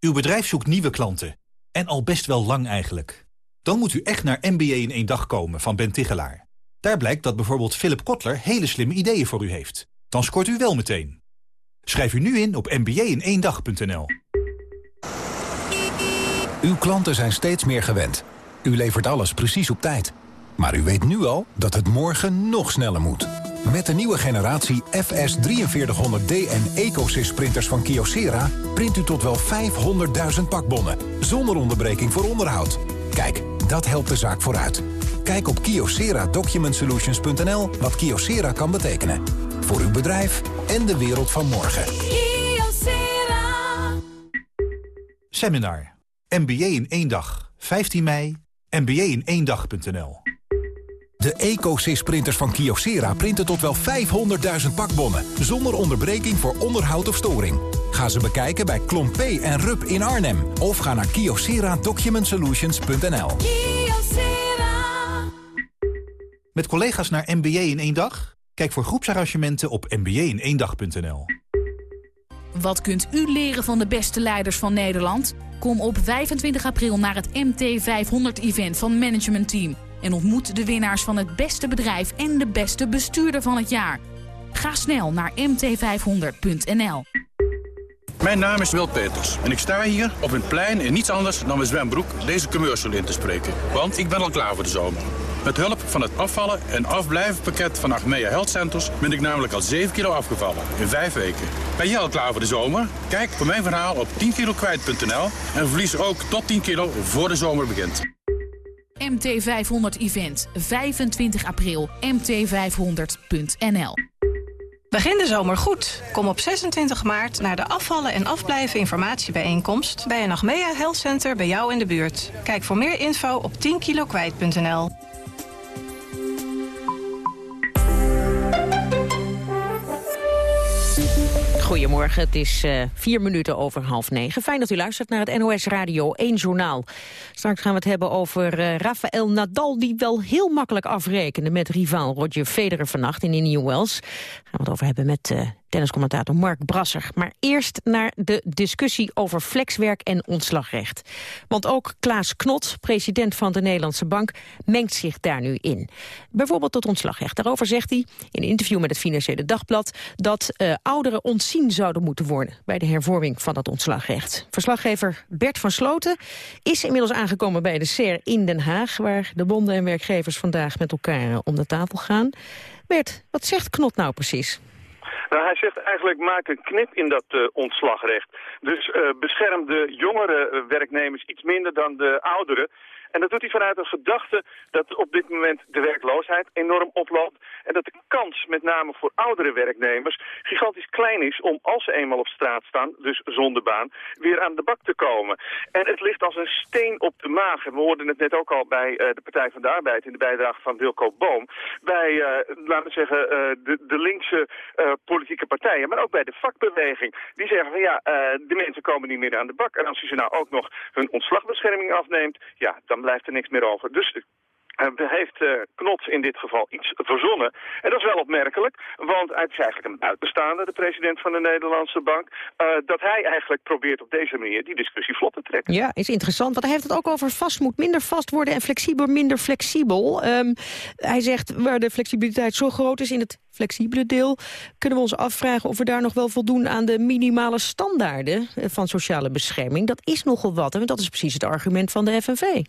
Uw bedrijf zoekt nieuwe klanten. En al best wel lang eigenlijk. Dan moet u echt naar MBA in één dag komen van Ben Tigelaar. Daar blijkt dat bijvoorbeeld Philip Kotler hele slimme ideeën voor u heeft. Dan scoort u wel meteen. Schrijf u nu in op mba-in-één-dag.nl. Uw klanten zijn steeds meer gewend. U levert alles precies op tijd. Maar u weet nu al dat het morgen nog sneller moet. Met de nieuwe generatie FS 4300D en EcoSys printers van Kyocera... print u tot wel 500.000 pakbonnen, zonder onderbreking voor onderhoud. Kijk, dat helpt de zaak vooruit. Kijk op kyocera-document-solutions.nl wat Kyocera kan betekenen. Voor uw bedrijf en de wereld van morgen. Seminar. MBA in één dag. 15 mei. mba-in-één-dag.nl. De EcoSys printers van Kyocera printen tot wel 500.000 pakbonnen... zonder onderbreking voor onderhoud of storing. Ga ze bekijken bij Klompé en Rup in Arnhem. Of ga naar kyocera-document-solutions.nl. Met collega's naar MBA in één dag? Kijk voor groepsarrangementen op mba-in-één-dag.nl. Wat kunt u leren van de beste leiders van Nederland? Kom op 25 april naar het MT500-event van Management Team... en ontmoet de winnaars van het beste bedrijf en de beste bestuurder van het jaar. Ga snel naar mt500.nl. Mijn naam is Wil Peters en ik sta hier op een plein in niets anders dan mijn zwembroek deze commercial in te spreken. Want ik ben al klaar voor de zomer. Met hulp van het afvallen en afblijvenpakket van Achmea Health Centers ben ik namelijk al 7 kilo afgevallen in 5 weken. Ben jij al klaar voor de zomer? Kijk voor mijn verhaal op 10kilokwijt.nl en verlies ook tot 10 kilo voor de zomer begint. MT500-event, 25 april, mt500.nl. Begin de zomer goed. Kom op 26 maart naar de afvallen en afblijven informatiebijeenkomst... bij een Achmea Health Center bij jou in de buurt. Kijk voor meer info op 10kilokwijt.nl. Goedemorgen, het is eh, vier minuten over half negen. Fijn dat u luistert naar het NOS Radio 1 Journaal. Straks gaan we het hebben over eh, Rafael Nadal... die wel heel makkelijk afrekende met rivaal Roger Federer vannacht in Indian Wells. Gaan we het over hebben met eh, tenniscommentator Mark Brasser. Maar eerst naar de discussie over flexwerk en ontslagrecht. Want ook Klaas Knot, president van de Nederlandse Bank... mengt zich daar nu in. Bijvoorbeeld tot ontslagrecht. Daarover zegt hij in een interview met het Financiële Dagblad... dat eh, ouderen ontzien zouden moeten worden... bij de hervorming van dat ontslagrecht. Verslaggever Bert van Sloten is inmiddels aangekomen bij de SER in Den Haag... waar de bonden en werkgevers vandaag met elkaar om de tafel gaan. Bert, wat zegt Knot nou precies? Nou, hij zegt eigenlijk maak een knip in dat eh, ontslagrecht. Dus eh, bescherm de jongere eh, werknemers iets minder dan de ouderen. En dat doet hij vanuit een gedachte dat op dit moment de werkloosheid enorm oploopt. En dat de kans, met name voor oudere werknemers, gigantisch klein is om als ze eenmaal op straat staan, dus zonder baan, weer aan de bak te komen. En het ligt als een steen op de maag. En we hoorden het net ook al bij eh, de Partij van de Arbeid in de bijdrage van Wilco Boom. Bij, eh, laten we zeggen, eh, de, de linkse politieke partijen, maar ook bij de vakbeweging. Die zeggen van ja, de mensen komen niet meer aan de bak. En als u ze nou ook nog hun ontslagbescherming afneemt, ja, dan blijft er niks meer over. Dus uh, heeft uh, Knot in dit geval iets verzonnen. En dat is wel opmerkelijk, want het is eigenlijk een buitenstaander, de president van de Nederlandse Bank, uh, dat hij eigenlijk probeert op deze manier die discussie vlot te trekken. Ja, is interessant, want hij heeft het ook over vast moet minder vast worden en flexibel minder flexibel. Um, hij zegt waar de flexibiliteit zo groot is in het flexibele deel, kunnen we ons afvragen of we daar nog wel voldoen aan de minimale standaarden van sociale bescherming. Dat is nogal wat, en dat is precies het argument van de FNV.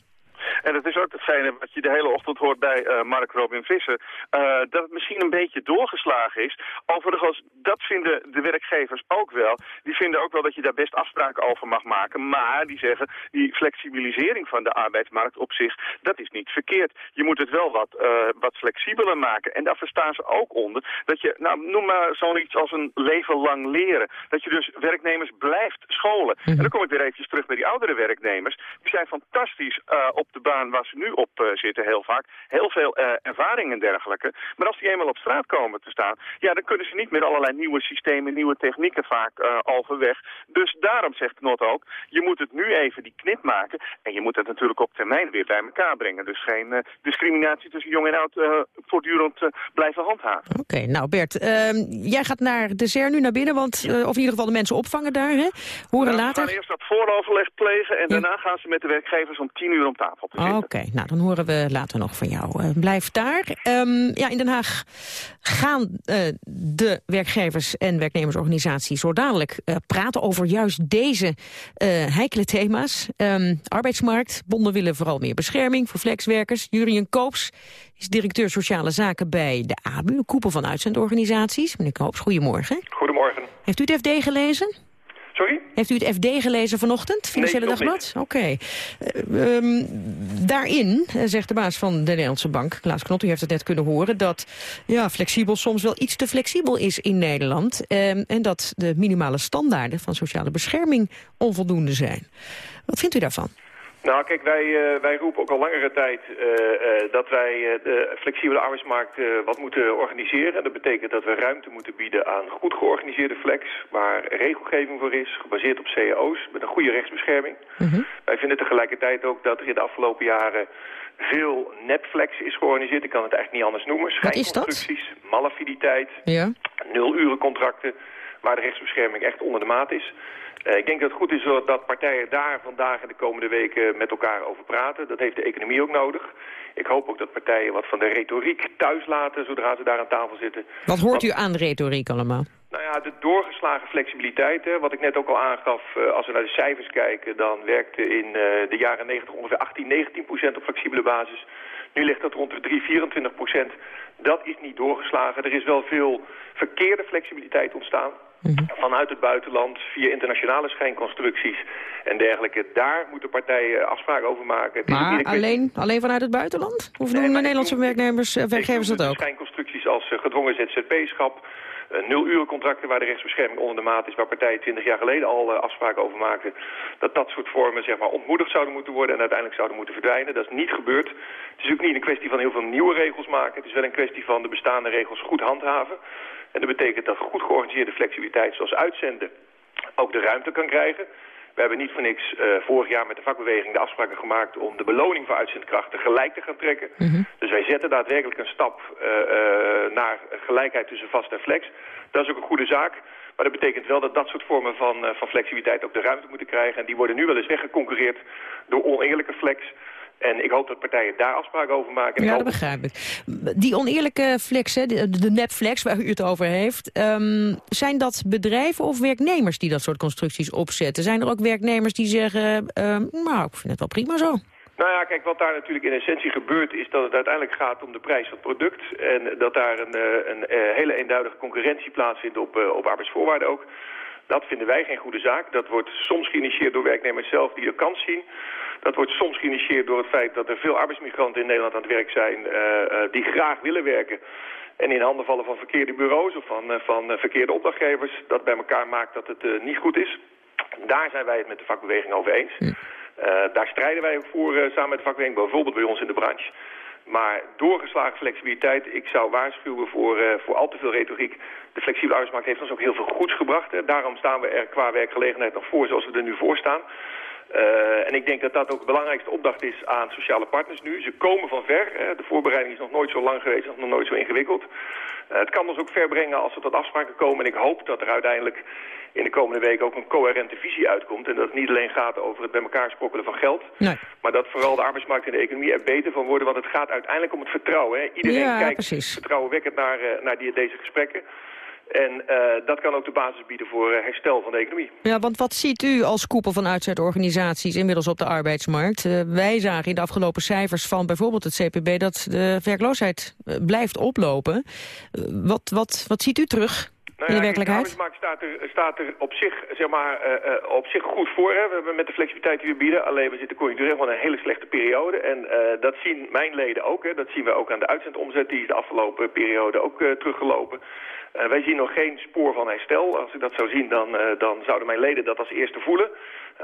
En dat is ook hetgene wat je de hele ochtend hoort bij uh, Mark Robin Visser. Uh, dat het misschien een beetje doorgeslagen is. Overigens, dat vinden de werkgevers ook wel. Die vinden ook wel dat je daar best afspraken over mag maken. Maar die zeggen, die flexibilisering van de arbeidsmarkt op zich, dat is niet verkeerd. Je moet het wel wat, uh, wat flexibeler maken. En daar verstaan ze ook onder dat je, nou noem maar zoiets als een leven lang leren. Dat je dus werknemers blijft scholen. En dan kom ik weer eventjes terug bij die oudere werknemers. Die zijn fantastisch uh, op de waar ze nu op uh, zitten heel vaak. Heel veel uh, ervaring en dergelijke. Maar als die eenmaal op straat komen te staan, ja, dan kunnen ze niet met allerlei nieuwe systemen, nieuwe technieken vaak uh, overweg. Dus daarom zegt Knot ook, je moet het nu even die knip maken. En je moet het natuurlijk op termijn weer bij elkaar brengen. Dus geen discriminatie tussen jong en oud voortdurend blijven handhaven. Oké, okay, nou Bert, uh, jij gaat naar de CER nu naar binnen, want, of in ieder geval de mensen opvangen daar, hè? Horen ja, later. We gaan eerst dat vooroverleg plegen en ja. daarna gaan ze met de werkgevers om tien uur om tafel. Oké, okay, nou dan horen we later nog van jou. Uh, blijf daar. Um, ja, in Den Haag gaan uh, de werkgevers en werknemersorganisaties zo dadelijk uh, praten over juist deze uh, heikele thema's. Um, arbeidsmarkt, bonden willen vooral meer bescherming voor flexwerkers. Jurien Koops is directeur Sociale Zaken bij de ABU, een koepel van uitzendorganisaties. Meneer Koops, goedemorgen. Goedemorgen. Heeft u het FD gelezen? Sorry? Heeft u het FD gelezen vanochtend, Financiële nee, Dagblad? Oké. Okay. Uh, um, daarin zegt de baas van de Nederlandse Bank, Klaas Knot, u heeft het net kunnen horen, dat ja, flexibel soms wel iets te flexibel is in Nederland. Um, en dat de minimale standaarden van sociale bescherming onvoldoende zijn. Wat vindt u daarvan? Nou, kijk, wij, uh, wij roepen ook al langere tijd uh, uh, dat wij de flexibele arbeidsmarkt wat moeten organiseren. En dat betekent dat we ruimte moeten bieden aan goed georganiseerde flex, waar regelgeving voor is, gebaseerd op cao's, met een goede rechtsbescherming. -hmm. Wij vinden tegelijkertijd ook dat er in de afgelopen jaren veel nepflex is georganiseerd. Ik kan het eigenlijk niet anders noemen. Schijnconstructies, malafiditeit, ja. nulurencontracten, waar de rechtsbescherming echt onder de maat is. Uh, ik denk dat het goed is dat partijen daar vandaag en de komende weken met elkaar over praten. Dat heeft de economie ook nodig. Ik hoop ook dat partijen wat van de retoriek thuis laten zodra ze daar aan tafel zitten. Wat hoort Want, u aan retoriek allemaal? Nou ja, de doorgeslagen flexibiliteit, hè, wat ik net ook al aangaf, uh, als we naar de cijfers kijken, dan werkte in uh, de jaren 90 ongeveer 18, 19 procent op flexibele basis. Nu ligt dat rond de 3, 24 procent. Dat is niet doorgeslagen. Er is wel veel verkeerde flexibiliteit ontstaan. Mm -hmm. Vanuit het buitenland, via internationale schijnconstructies en dergelijke. Daar moeten partijen afspraken over maken. Maar alleen, alleen vanuit het buitenland? Of nee, doen de Nederlandse werknemers, werkgevers dat ook? Schijnconstructies als uh, gedwongen ZZP-schap, uh, nul-urencontracten waar de rechtsbescherming onder de maat is, waar partijen twintig jaar geleden al afspraken over maakten, dat dat soort vormen zeg maar, ontmoedigd zouden moeten worden en uiteindelijk zouden moeten verdwijnen. Dat is niet gebeurd. Het is ook niet een kwestie van heel veel nieuwe regels maken. Het is wel een kwestie van de bestaande regels goed handhaven. En dat betekent dat goed georganiseerde flexibiliteit zoals uitzenden ook de ruimte kan krijgen. We hebben niet voor niks uh, vorig jaar met de vakbeweging de afspraken gemaakt om de beloning voor uitzendkrachten gelijk te gaan trekken. Mm -hmm. Dus wij zetten daadwerkelijk een stap uh, uh, naar gelijkheid tussen vast en flex. Dat is ook een goede zaak. Maar dat betekent wel dat dat soort vormen van, van flexibiliteit ook de ruimte moeten krijgen. En die worden nu wel eens weggeconcurreerd door oneerlijke flex. En ik hoop dat partijen daar afspraken over maken. Ja, dat hoop... begrijp ik. Die oneerlijke flex, hè, de, de nepflex waar u het over heeft... Um, zijn dat bedrijven of werknemers die dat soort constructies opzetten? Zijn er ook werknemers die zeggen, um, nou, ik vind het wel prima zo? Nou ja, kijk, wat daar natuurlijk in essentie gebeurt... is dat het uiteindelijk gaat om de prijs van het product... en dat daar een, een, een hele eenduidige concurrentie plaatsvindt op, op arbeidsvoorwaarden ook... Dat vinden wij geen goede zaak. Dat wordt soms geïnitieerd door werknemers zelf die de kans zien. Dat wordt soms geïnitieerd door het feit dat er veel arbeidsmigranten in Nederland aan het werk zijn... Uh, uh, die graag willen werken en in handen vallen van verkeerde bureaus of van, uh, van verkeerde opdrachtgevers. Dat bij elkaar maakt dat het niet goed is. Daar zijn wij het met de vakbeweging over eens. Ja. daar strijden wij ook voor samen met de vakbeweging, bijvoorbeeld bij ons in de branche. Maar doorgeslagen flexibiliteit, ik zou waarschuwen voor, uh, voor al te veel retoriek. De flexibele arbeidsmarkt heeft ons ook heel veel goeds gebracht. Daarom staan we er qua werkgelegenheid nog voor zoals we er nu voor staan. Uh, en ik denk dat dat ook de belangrijkste opdracht is aan sociale partners nu. Ze komen van ver. Hè. De voorbereiding is nog nooit zo lang geweest, nog nooit zo ingewikkeld. Uh, het kan ons ook ver brengen als er tot afspraken komen. En ik hoop dat er uiteindelijk in de komende week ook een coherente visie uitkomt. En dat het niet alleen gaat over het bij elkaar sprokkelen van geld. Nee. Maar dat vooral de arbeidsmarkt en de economie er beter van worden. Want het gaat uiteindelijk om het vertrouwen. Hè. Iedereen ja, kijkt precies. vertrouwenwekkend naar, uh, naar die, deze gesprekken. En uh, dat kan ook de basis bieden voor uh, herstel van de economie. Ja, want wat ziet u als koepel van uitzetorganisaties inmiddels op de arbeidsmarkt? Uh, wij zagen in de afgelopen cijfers van bijvoorbeeld het CPB dat de werkloosheid blijft oplopen. wat, wat, wat ziet u terug? Nou ja, in de werkelijkheid? De arbeidsmarkt staat er, staat er op, zich, zeg maar, uh, uh, op zich goed voor. Hè. We hebben met de flexibiliteit die we bieden. Alleen we zitten conjunctureel van een hele slechte periode. En uh, dat zien mijn leden ook. Hè. Dat zien we ook aan de uitzendomzet. Die is de afgelopen periode ook teruggelopen. wij zien nog geen spoor van herstel. Als ik dat zou zien, dan, dan zouden mijn leden dat als eerste voelen.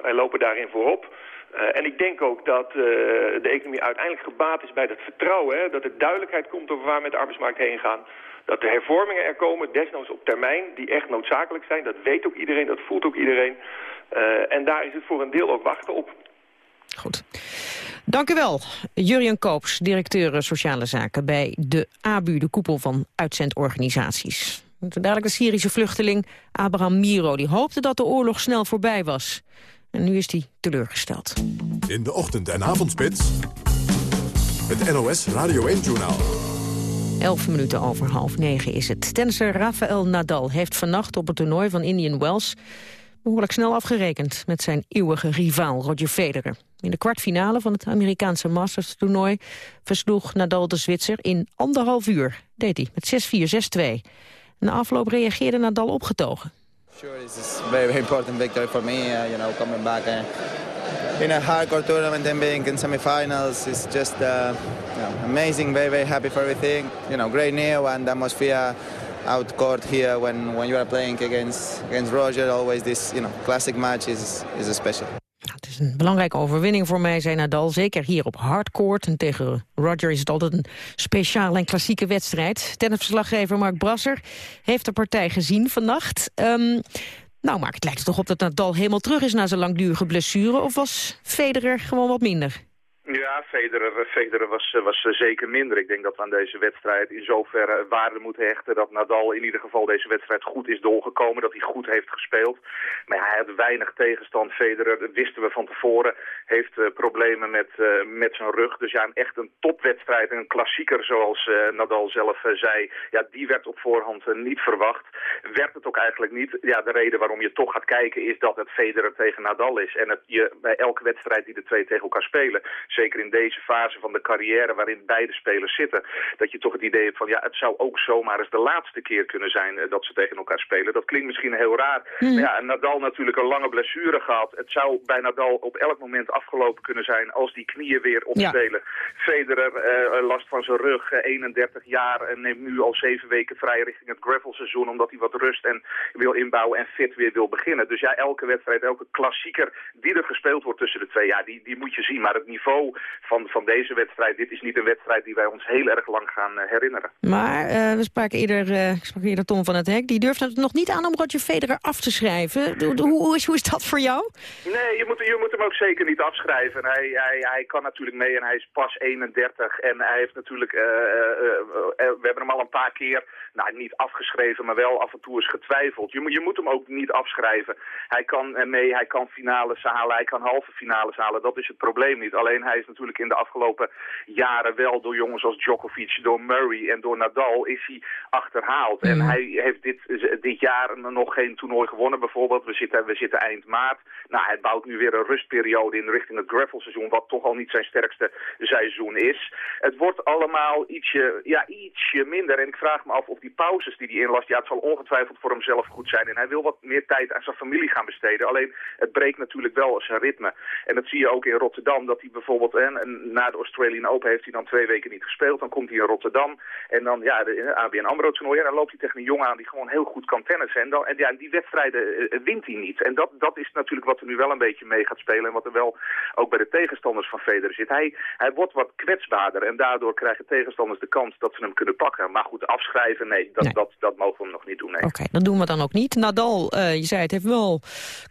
wij lopen daarin voorop. Uh, en ik denk ook dat uh, de economie uiteindelijk gebaat is bij dat vertrouwen. Hè, dat er duidelijkheid komt over waar we met de arbeidsmarkt heen gaan dat de hervormingen er komen, desnoods op termijn, die echt noodzakelijk zijn. Dat weet ook iedereen, dat voelt ook iedereen. Uh, en daar is het voor een deel ook wachten op. Goed. Dank u wel, Jurjen Koops, directeur Sociale Zaken bij de ABU, de koepel van uitzendorganisaties. Dadelijk de Syrische vluchteling Abraham Miro, die hoopte dat de oorlog snel voorbij was. En nu is hij teleurgesteld. In de ochtend- en avondspits, het NOS Radio 1-journaal. 11 minuten over half negen is het. Tennisser Rafael Nadal heeft vannacht op het toernooi van Indian Wells... behoorlijk snel afgerekend met zijn eeuwige rivaal Roger Federer. In de kwartfinale van het Amerikaanse Masters-toernooi... versloeg Nadal de Zwitser in anderhalf uur. Deed hij met 6-4, 6-2. Na afloop reageerde Nadal opgetogen. Sure, this is a very important victory for me, uh, you know, coming back... Uh... in a hardcore tournament and being in semifinals is just uh, amazing. Very, very happy for everything. You know, great new and atmosphere out court here when, when you are playing against, against Roger. Always this you know, classic match is, is special. Het is een belangrijke overwinning voor mij, zei Nadal. Zeker hier op hardcourt. En tegen Roger is het altijd een speciale en klassieke wedstrijd. Tennisverslaggever Mark Brasser heeft de partij gezien vannacht. Um, nou, maar het lijkt er toch op dat Nadal helemaal terug is na zijn langdurige blessure. Of was Federer gewoon wat minder? Ja, Federer, Federer was, was zeker minder. Ik denk dat we aan deze wedstrijd in zoverre waarde moeten hechten... dat Nadal in ieder geval deze wedstrijd goed is doorgekomen. Dat hij goed heeft gespeeld. Maar hij had weinig tegenstand. Federer, dat wisten we van tevoren, heeft uh, problemen met, met zijn rug. Dus ja, echt een topwedstrijd, een klassieker zoals Nadal zelf zei... ja, die werd op voorhand niet verwacht. Werd het ook eigenlijk niet. Ja, de reden waarom je toch gaat kijken is dat het Federer tegen Nadal is. En het, je, bij elke wedstrijd die de twee tegen elkaar spelen zeker in deze fase van de carrière waarin beide spelers zitten, dat je toch het idee hebt van ja, het zou ook zomaar eens de laatste keer kunnen zijn uh, dat ze tegen elkaar spelen. Dat klinkt misschien heel raar. Mm. Maar ja, Nadal natuurlijk een lange blessure gehad. Het zou bij Nadal op elk moment afgelopen kunnen zijn als die knieën weer opspelen. Ja. Federer, uh, last van zijn rug, 31 jaar en neemt nu al zeven weken vrij richting het gravelseizoen omdat hij wat rust en wil inbouwen en fit weer wil beginnen. Dus ja, elke wedstrijd, elke klassieker die er gespeeld wordt tussen de twee, ja, die, die moet je zien. Maar het niveau van, van deze wedstrijd. Dit is niet een wedstrijd die wij ons heel erg lang gaan uh, herinneren. Maar uh, we spraken eerder, uh, sprak eerder Tom van het Hek. Die durft het nog niet aan om Roger Federer af te schrijven. Hoe, hoe, is, hoe is dat voor jou? Nee, je moet, je moet hem ook zeker niet afschrijven. Hij, hij, hij kan natuurlijk mee en hij is pas 31. En hij heeft natuurlijk... we hebben hem al een paar keer nou, niet afgeschreven, maar wel af en toe eens getwijfeld. Je, je moet hem ook niet afschrijven. Hij kan mee, hij kan finales halen, hij kan halve finales halen. Dat is het probleem niet. Alleen hij is natuurlijk in de afgelopen jaren wel door jongens als Djokovic, door Murray en door Nadal is hij achterhaald. En hij heeft dit, dit jaar nog geen toernooi gewonnen bijvoorbeeld. We zitten, we zitten eind maart. Nou, hij bouwt nu weer een rustperiode in richting het gravelseizoen, wat toch al niet zijn sterkste seizoen is. Het wordt allemaal ietsje, ja, ietsje minder. En ik vraag me af of die pauzes die hij inlast, ja, het zal ongetwijfeld voor hemzelf goed zijn. En hij wil wat meer tijd aan zijn familie gaan besteden. Alleen, het breekt natuurlijk wel zijn ritme. En dat zie je ook in Rotterdam, dat hij bijvoorbeeld, en, en na de Australian Open heeft hij dan twee weken niet gespeeld. Dan komt hij in Rotterdam en dan, ja, de ABN AMRO toernooi, en dan loopt hij tegen een jongen aan die gewoon heel goed kan tennissen. En, dan, en ja, die wedstrijden uh, wint hij niet. En dat, dat is natuurlijk wat er nu wel een beetje mee gaat spelen en wat er wel ook bij de tegenstanders van Federer zit. Hij, hij wordt wat kwetsbaarder en daardoor krijgen tegenstanders de kans dat ze hem kunnen pakken. Maar goed, afschrijven, nee, dat, nee. dat, dat mogen we hem nog niet doen. Nee. Oké, okay, dat doen we dan ook niet. Nadal, uh, je zei het, heeft wel,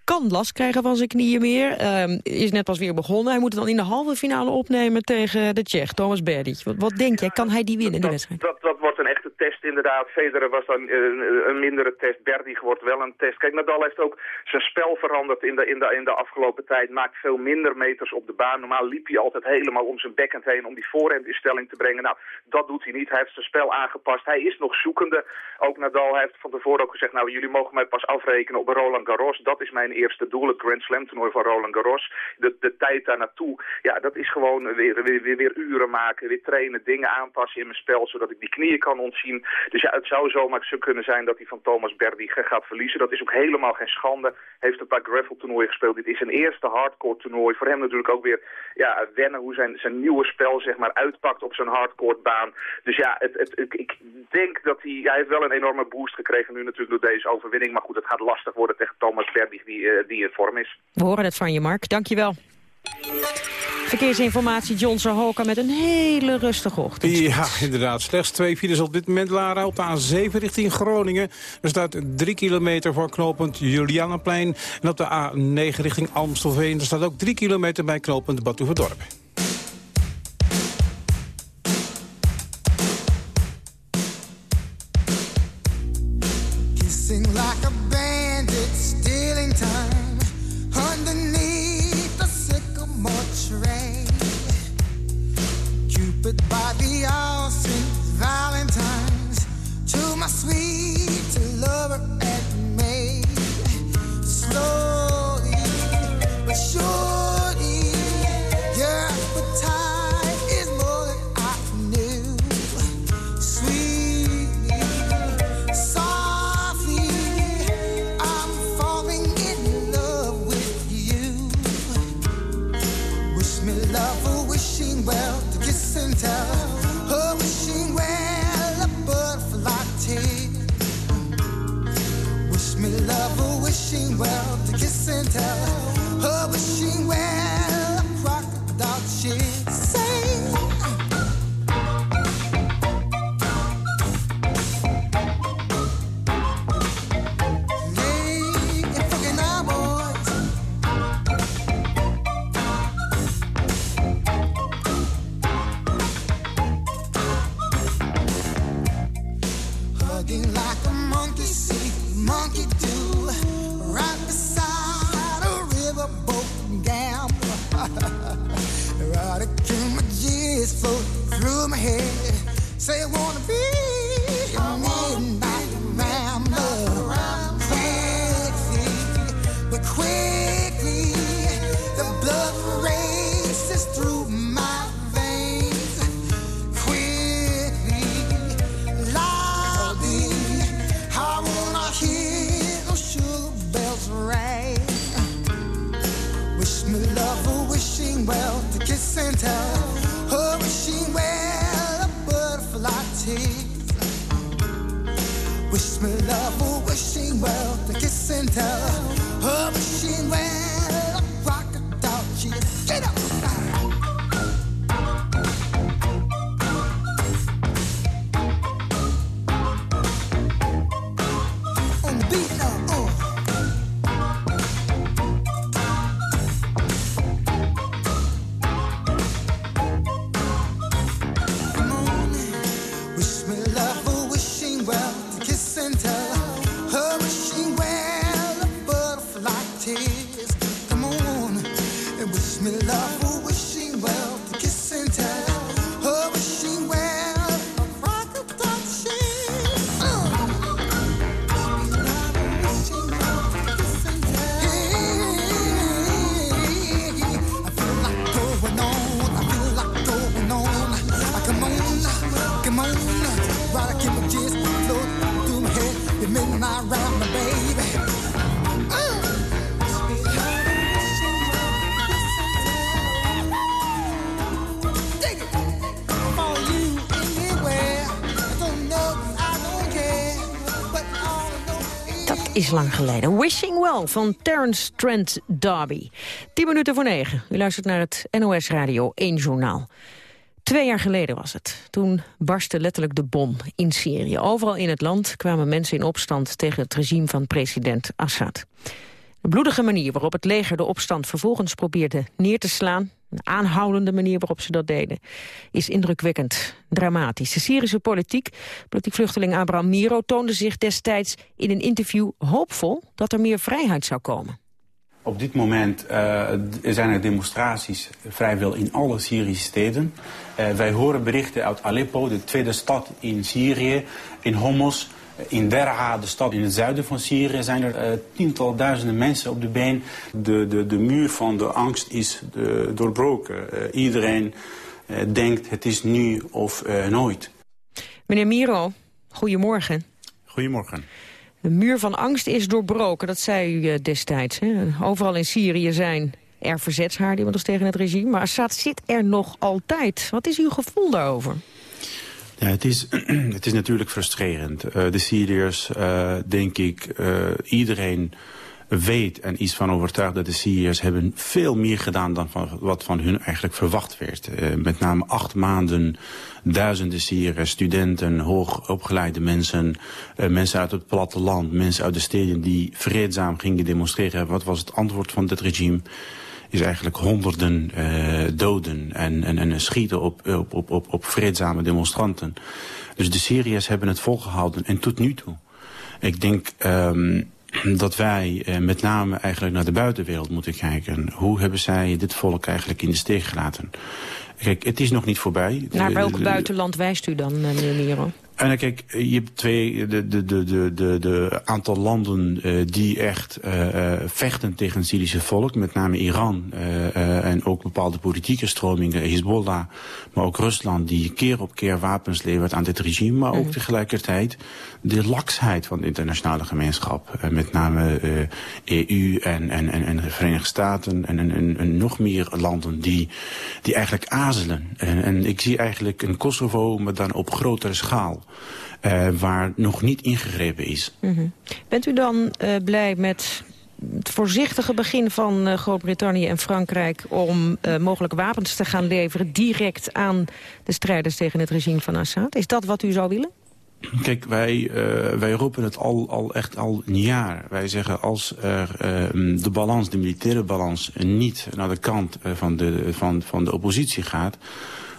kan last krijgen van zijn knieën meer. Uh, is net pas weer begonnen. Hij moet het dan in de halve finale opnemen tegen de Tsjech, Thomas Berdic. Wat, wat denk jij, kan hij die winnen, wedstrijd? Dat, dat wordt een echte test in inderdaad, Federer was dan een mindere test. Berdig wordt wel een test. Kijk, Nadal heeft ook zijn spel veranderd in de, in, de, in de afgelopen tijd. Maakt veel minder meters op de baan. Normaal liep hij altijd helemaal om zijn backhand heen om die voorhand in stelling te brengen. Nou, dat doet hij niet. Hij heeft zijn spel aangepast. Hij is nog zoekende. Ook Nadal heeft van tevoren ook gezegd, nou, jullie mogen mij pas afrekenen op Roland Garros. Dat is mijn eerste doel, het Grand Slam toernooi van Roland Garros. De, de tijd daar naartoe, ja, dat is gewoon weer, weer, weer, weer uren maken, weer trainen, dingen aanpassen in mijn spel, zodat ik die knieën kan ontzien. Dus ja, het zou zomaar kunnen zijn dat hij van Thomas Berdy gaat verliezen. Dat is ook helemaal geen schande. Heeft een paar gravel toernooien gespeeld. Dit is zijn eerste hardcore toernooi. Voor hem natuurlijk ook weer ja, wennen hoe zijn, zijn nieuwe spel zeg maar uitpakt op zijn hardcore baan. Dus ja, het, het, ik denk dat hij, hij heeft wel een enorme boost gekregen nu natuurlijk door deze overwinning. Maar goed, het gaat lastig worden tegen Thomas Berdy die, uh, die in vorm is. We horen het van je, Mark. Dankjewel. Verkeersinformatie, John Hoka met een hele rustige ochtend. Ja, inderdaad. Slechts twee files op dit moment, Lara. Op de A7 richting Groningen. Er staat drie kilometer voor knooppunt Julianaplein. En op de A9 richting Amstelveen. Er staat ook drie kilometer bij knooppunt Batuverdorp. Lang geleden. Wishing Well van Terence Trent D'Arby. 10 minuten voor negen. U luistert naar het NOS Radio 1 Journaal. Twee jaar geleden was het. Toen barstte letterlijk de bom in Syrië. Overal in het land kwamen mensen in opstand tegen het regime van president Assad. De bloedige manier waarop het leger de opstand vervolgens probeerde neer te slaan... een aanhoudende manier waarop ze dat deden, is indrukwekkend, dramatisch. De Syrische politiek, politiek vluchteling Abraham Miro... toonde zich destijds in een interview hoopvol dat er meer vrijheid zou komen. Op dit moment uh, zijn er demonstraties vrijwel in alle Syrische steden. Uh, wij horen berichten uit Aleppo, de tweede stad in Syrië, in Homs... In Derha, de stad in het zuiden van Syrië, zijn er uh, tiental duizenden mensen op de been. De, de, de muur van de angst is de, doorbroken. Uh, iedereen uh, denkt het is nu of nooit. Meneer Miro, goedemorgen. Goedemorgen. De muur van angst is doorbroken, dat zei u destijds. Hè? Overal in Syrië zijn er verzetshaarders tegen het regime. Maar Assad zit er nog altijd. Wat is uw gevoel daarover? Ja, het, is, het is natuurlijk frustrerend. Uh, de Syriërs, uh, denk ik, uh, iedereen weet en is van overtuigd dat de Syriërs hebben veel meer gedaan dan van, wat van hun eigenlijk verwacht werd. met name acht maanden, duizenden Syriërs, studenten, hoogopgeleide mensen, mensen uit het platteland, mensen uit de steden die vreedzaam gingen demonstreren. Wat was het antwoord van dit regime? Is eigenlijk honderden uh, doden en, en, en schieten op, op, op, op, op vreedzame demonstranten. Dus de Syriërs hebben het volgehouden en tot nu toe. Ik denk um, dat wij uh, met name eigenlijk naar de buitenwereld moeten kijken. Hoe hebben zij dit volk eigenlijk in de steek gelaten? Kijk, het is nog niet voorbij. Naar welk buitenland wijst u dan, meneer Nero? En kijk, je hebt twee, de, de, de, de, de, de aantal landen uh, die echt uh, vechten tegen het Syrische volk. Met name Iran en ook bepaalde politieke stromingen. Hezbollah, maar ook Rusland die keer op keer wapens levert aan dit regime. Maar ook mm. tegelijkertijd de laksheid van de internationale gemeenschap. met name EU en, en, en, en de Verenigde Staten en, en, en, nog meer landen die, die eigenlijk azelen. En, en ik zie eigenlijk een Kosovo, maar dan op grotere schaal. Uh, waar nog niet ingegrepen is. -hmm. Bent u dan blij met het voorzichtige begin van Groot-Brittannië en Frankrijk... om mogelijk wapens te gaan leveren direct aan de strijders tegen het regime van Assad? Is dat wat u zou willen? Kijk, wij, wij roepen het al, al echt al een jaar. Wij zeggen als er de balans, de militaire balans... niet naar de kant van, de, van, van de oppositie gaat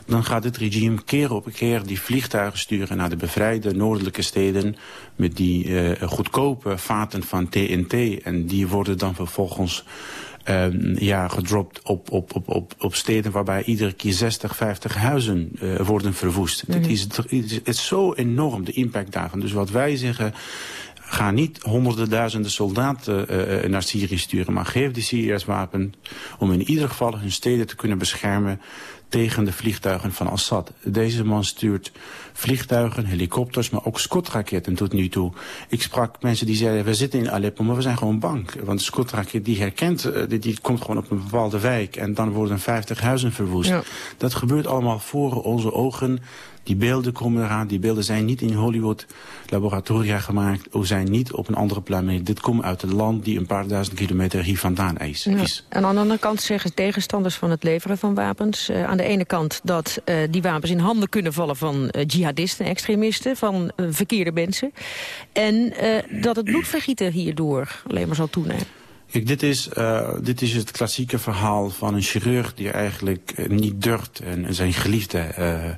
dan gaat het regime keer op keer die vliegtuigen sturen naar de bevrijde noordelijke steden met die goedkope vaten van TNT. En die worden dan vervolgens ja, gedropt op, op, op, op, op steden waarbij iedere keer 60, 50 huizen uh, worden verwoest. Mm -hmm. het, is, het, is, zo enorm, de impact daarvan. Dus wat wij zeggen, ga niet honderden duizenden soldaten uh, naar Syrië sturen, maar geef de Syriërs wapen om in ieder geval hun steden te kunnen beschermen tegen de vliegtuigen van Assad. Deze man stuurt vliegtuigen, helikopters, maar ook skotraketten tot nu toe. Ik sprak mensen die zeiden, we zitten in Aleppo, maar we zijn gewoon bang. Want de skotraket die herkent, eh, die, die, komt gewoon op een bepaalde wijk... en dan worden 50 huizen verwoest. Ja. Dat gebeurt allemaal voor onze ogen. Die beelden komen eraan. Die beelden zijn niet in Hollywood laboratoria gemaakt. Of zijn niet op een andere planeet. Dit komt uit een land die een paar duizend kilometer hier vandaan is. Ja. En aan de andere kant zeggen tegenstanders van het leveren van wapens... Uh, aan de ene kant dat uh, die wapens in handen kunnen vallen van uh, jihadisten, extremisten... van verkeerde mensen. En dat het bloedvergieten hierdoor alleen maar zal toenemen. Kijk, dit is, uh, dit is het klassieke verhaal van een chirurg die eigenlijk niet durft en zijn geliefde uh,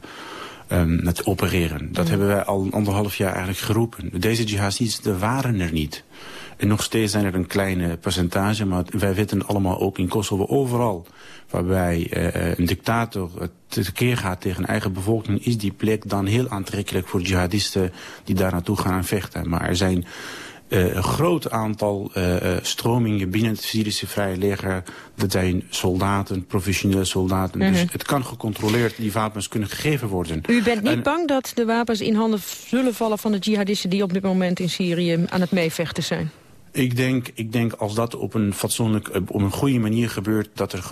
um, het opereren. Dat mm. hebben wij al anderhalf jaar eigenlijk geroepen. Deze jihadisten waren er niet. En nog steeds zijn er een kleine percentage, maar wij weten allemaal ook in Kosovo overal. Waarbij uh, een dictator tekeer gaat tegen eigen bevolking, is die plek dan heel aantrekkelijk voor jihadisten die daar naartoe gaan vechten. Maar er zijn uh, een groot aantal uh, stromingen binnen het Syrische Vrije Leger. Dat zijn soldaten, professionele soldaten. Mm -hmm. Dus het kan gecontroleerd, die wapens kunnen gegeven worden. U bent niet en, bang dat de wapens in handen zullen vallen van de jihadisten... die op dit moment in Syrië aan het meevechten zijn? Ik denk, ik denk als dat op een fatsoenlijk, op een goede manier gebeurt... dat er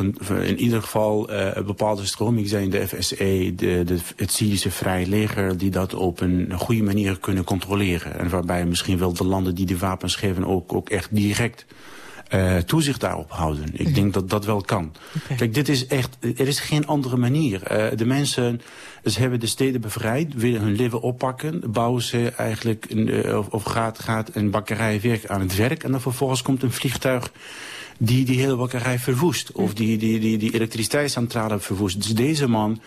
in ieder geval uh, een bepaalde stroming zijn, de FSE, de, de, het Syrische Vrije Leger... die dat op een goede manier kunnen controleren. En waarbij misschien wel de landen die de wapens geven ook, ook echt direct uh, toezicht daarop houden. Ik denk dat dat wel kan. Okay. Kijk, dit is echt, er is geen andere manier. Uh, de mensen, ze hebben de steden bevrijd, willen hun leven oppakken, bouwen ze eigenlijk, een, uh, of, of gaat, gaat een bakkerij weer aan het werk en dan vervolgens komt een vliegtuig die die hele bakkerij verwoest. Of die, die, die, die elektriciteitscentrale verwoest. Dus deze man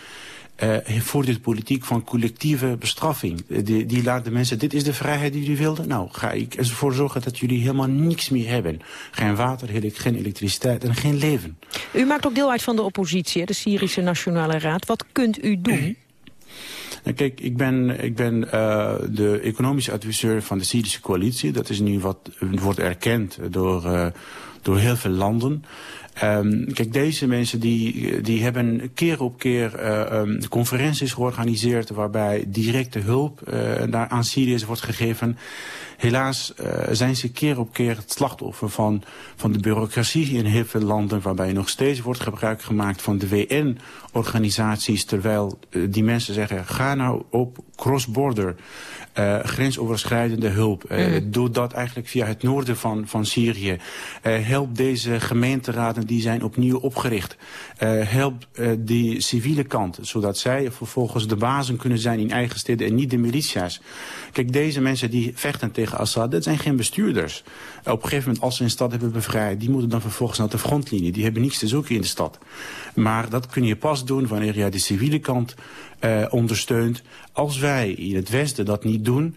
uh, voert de politiek van collectieve bestraffing. Die, die laat de mensen, dit is de vrijheid die jullie wilden. Nou, ga ik ervoor zorgen dat jullie helemaal niks meer hebben. Geen water, geen elektriciteit en geen leven. U maakt ook deel uit van de oppositie, de Syrische Nationale Raad. Wat kunt u doen? Nou, kijk, ik ben, ik ben uh, de economische adviseur van de Syrische coalitie. Dat is nu wat wordt erkend door, uh, door heel veel landen. Um, kijk, deze mensen die, die hebben keer op keer uh, conferenties georganiseerd... waarbij directe hulp uh, aan Syriërs wordt gegeven. Helaas uh, zijn ze keer op keer het slachtoffer van, van de bureaucratie in heel veel landen... waarbij nog steeds wordt gebruik gemaakt van de WN-organisaties... terwijl die mensen zeggen, ga nou op cross-border... Uh, grensoverschrijdende hulp. Mm. Doe dat eigenlijk via het noorden van, van Syrië. Uh, help deze gemeenteraden, die zijn opnieuw opgericht. Help die civiele kant, zodat zij vervolgens de bazen kunnen zijn in eigen steden en niet de militia's. Kijk, deze mensen die vechten tegen Assad, dat zijn geen bestuurders. op een gegeven moment, als ze een stad hebben bevrijd, die moeten dan vervolgens naar de frontlinie. Die hebben niets te zoeken in de stad. Maar dat kun je pas doen wanneer je de civiele kant uh, ondersteunt. Als wij in het Westen dat niet doen,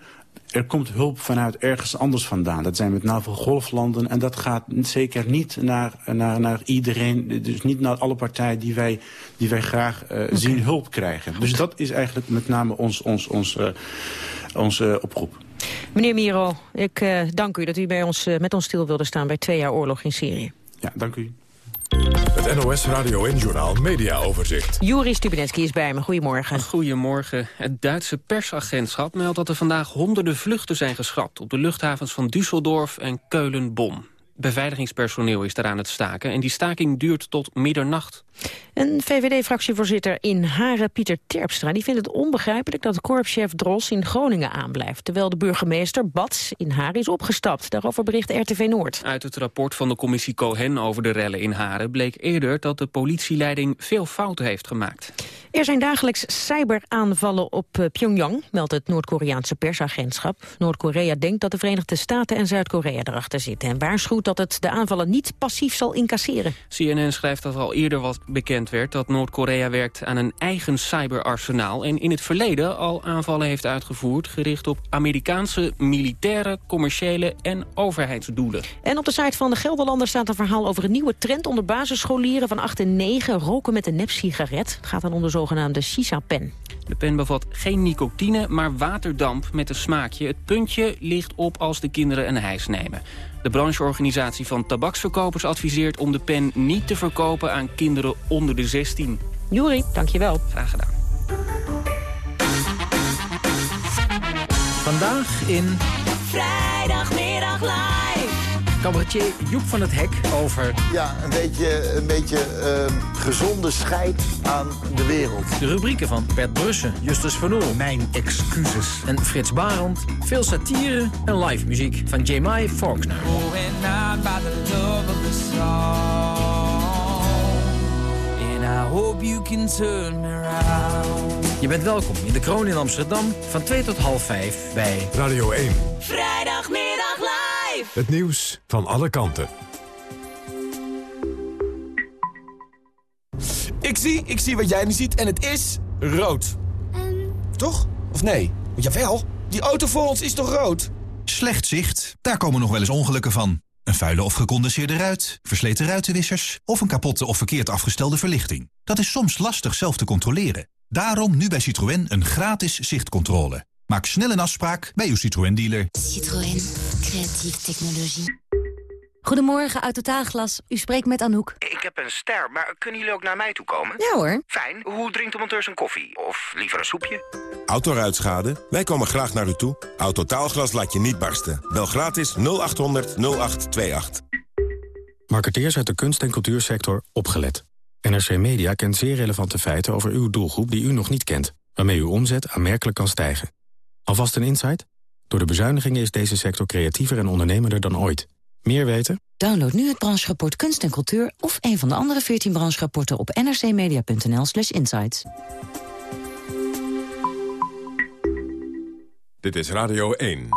er komt hulp vanuit ergens anders vandaan. Dat zijn met name golflanden en dat gaat zeker niet naar, naar, naar iedereen, dus niet naar alle partijen die wij, die wij graag uh, okay. zien hulp krijgen. Dus dat is eigenlijk met name ons, ons, ons, uh, onze oproep. Meneer Miro, ik dank u dat u bij ons, met ons stil wilde staan bij twee jaar oorlog in Syrië. Ja, dank u. Het NOS Radio en Journal Media Overzicht. Juri Stubenetski is bij me. Goedemorgen. Goedemorgen. Het Duitse persagentschap meldt dat er vandaag honderden vluchten zijn geschrapt... op de luchthavens van Düsseldorf en Keulen-Bonn. Beveiligingspersoneel is daar aan het staken en die staking duurt tot middernacht. Een VVD-fractievoorzitter in Haren, Pieter Terpstra... die vindt het onbegrijpelijk dat korpschef Dros in Groningen aanblijft... terwijl de burgemeester Bats in Haren is opgestapt. Daarover bericht RTV Noord. Uit het rapport van de commissie Cohen over de rellen in Haren... bleek eerder dat de politieleiding veel fouten heeft gemaakt. Er zijn dagelijks cyberaanvallen op eh, Pyongyang, meldt het Noord-Koreaanse persagentschap. Noord-Korea denkt dat de Verenigde Staten en Zuid-Korea erachter zitten... en waarschuwt dat het de aanvallen niet passief zal incasseren. CNN schrijft dat er al eerder wat bekend werd dat Noord-Korea werkt aan een eigen cyberarsenaal... en in het verleden al aanvallen heeft uitgevoerd... gericht op Amerikaanse militaire, commerciële en overheidsdoelen. En op de site van de Gelderlander staat een verhaal over een nieuwe trend... onder basisscholieren van 8 en 9, roken met een nepsigaret. Het gaat dan om de zogenaamde shisha-pen. De pen bevat geen nicotine, maar waterdamp met een smaakje. Het puntje ligt op als de kinderen een hijs nemen. De brancheorganisatie van tabaksverkopers adviseert om de pen niet te verkopen aan kinderen onder de 16. Juri, dankjewel. Graag gedaan. Vandaag in... Vrijdagmiddag live. Cabaretier Joep van het Hek over... Ja, een beetje, een beetje uh, gezonde scheid aan de wereld. De rubrieken van Bert Brussen, Justus van Oel, Mijn Excuses en Frits Barend. Veel satire en live muziek van J.M.I. Faulkner. Je bent welkom in de Kroon in Amsterdam van 2 tot half 5 bij Radio 1. Vrijdagmiddag. Het nieuws van alle kanten. Ik zie, ik zie wat jij niet ziet en het is rood. Toch? Of nee? Jawel, die auto voor ons is toch rood? Slecht zicht, daar komen nog wel eens ongelukken van. Een vuile of gecondenseerde ruit, versleten ruitenwissers... of een kapotte of verkeerd afgestelde verlichting. Dat is soms lastig zelf te controleren. Daarom nu bij Citroën een gratis zichtcontrole. Maak snel een afspraak bij uw Citroën-dealer. Citroën. Creatieve technologie. Goedemorgen, uit Totaalglas. U spreekt met Anouk. Ik heb een ster, maar kunnen jullie ook naar mij toe komen? Ja hoor. Fijn. Hoe drinkt de monteur zijn koffie? Of liever een soepje? Autoruitschade? Wij komen graag naar u toe. Autotaalglas laat je niet barsten. Bel gratis 0800 0828. Marketeers uit de kunst- en cultuursector opgelet. NRC Media kent zeer relevante feiten over uw doelgroep die u nog niet kent, waarmee uw omzet aanmerkelijk kan stijgen. Alvast een insight? Door de bezuinigingen is deze sector creatiever en ondernemender dan ooit. Meer weten? Download nu het brancherapport Kunst en Cultuur... of een van de andere 14 brancherapporten op nrcmedia.nl slash insights. Dit is Radio 1.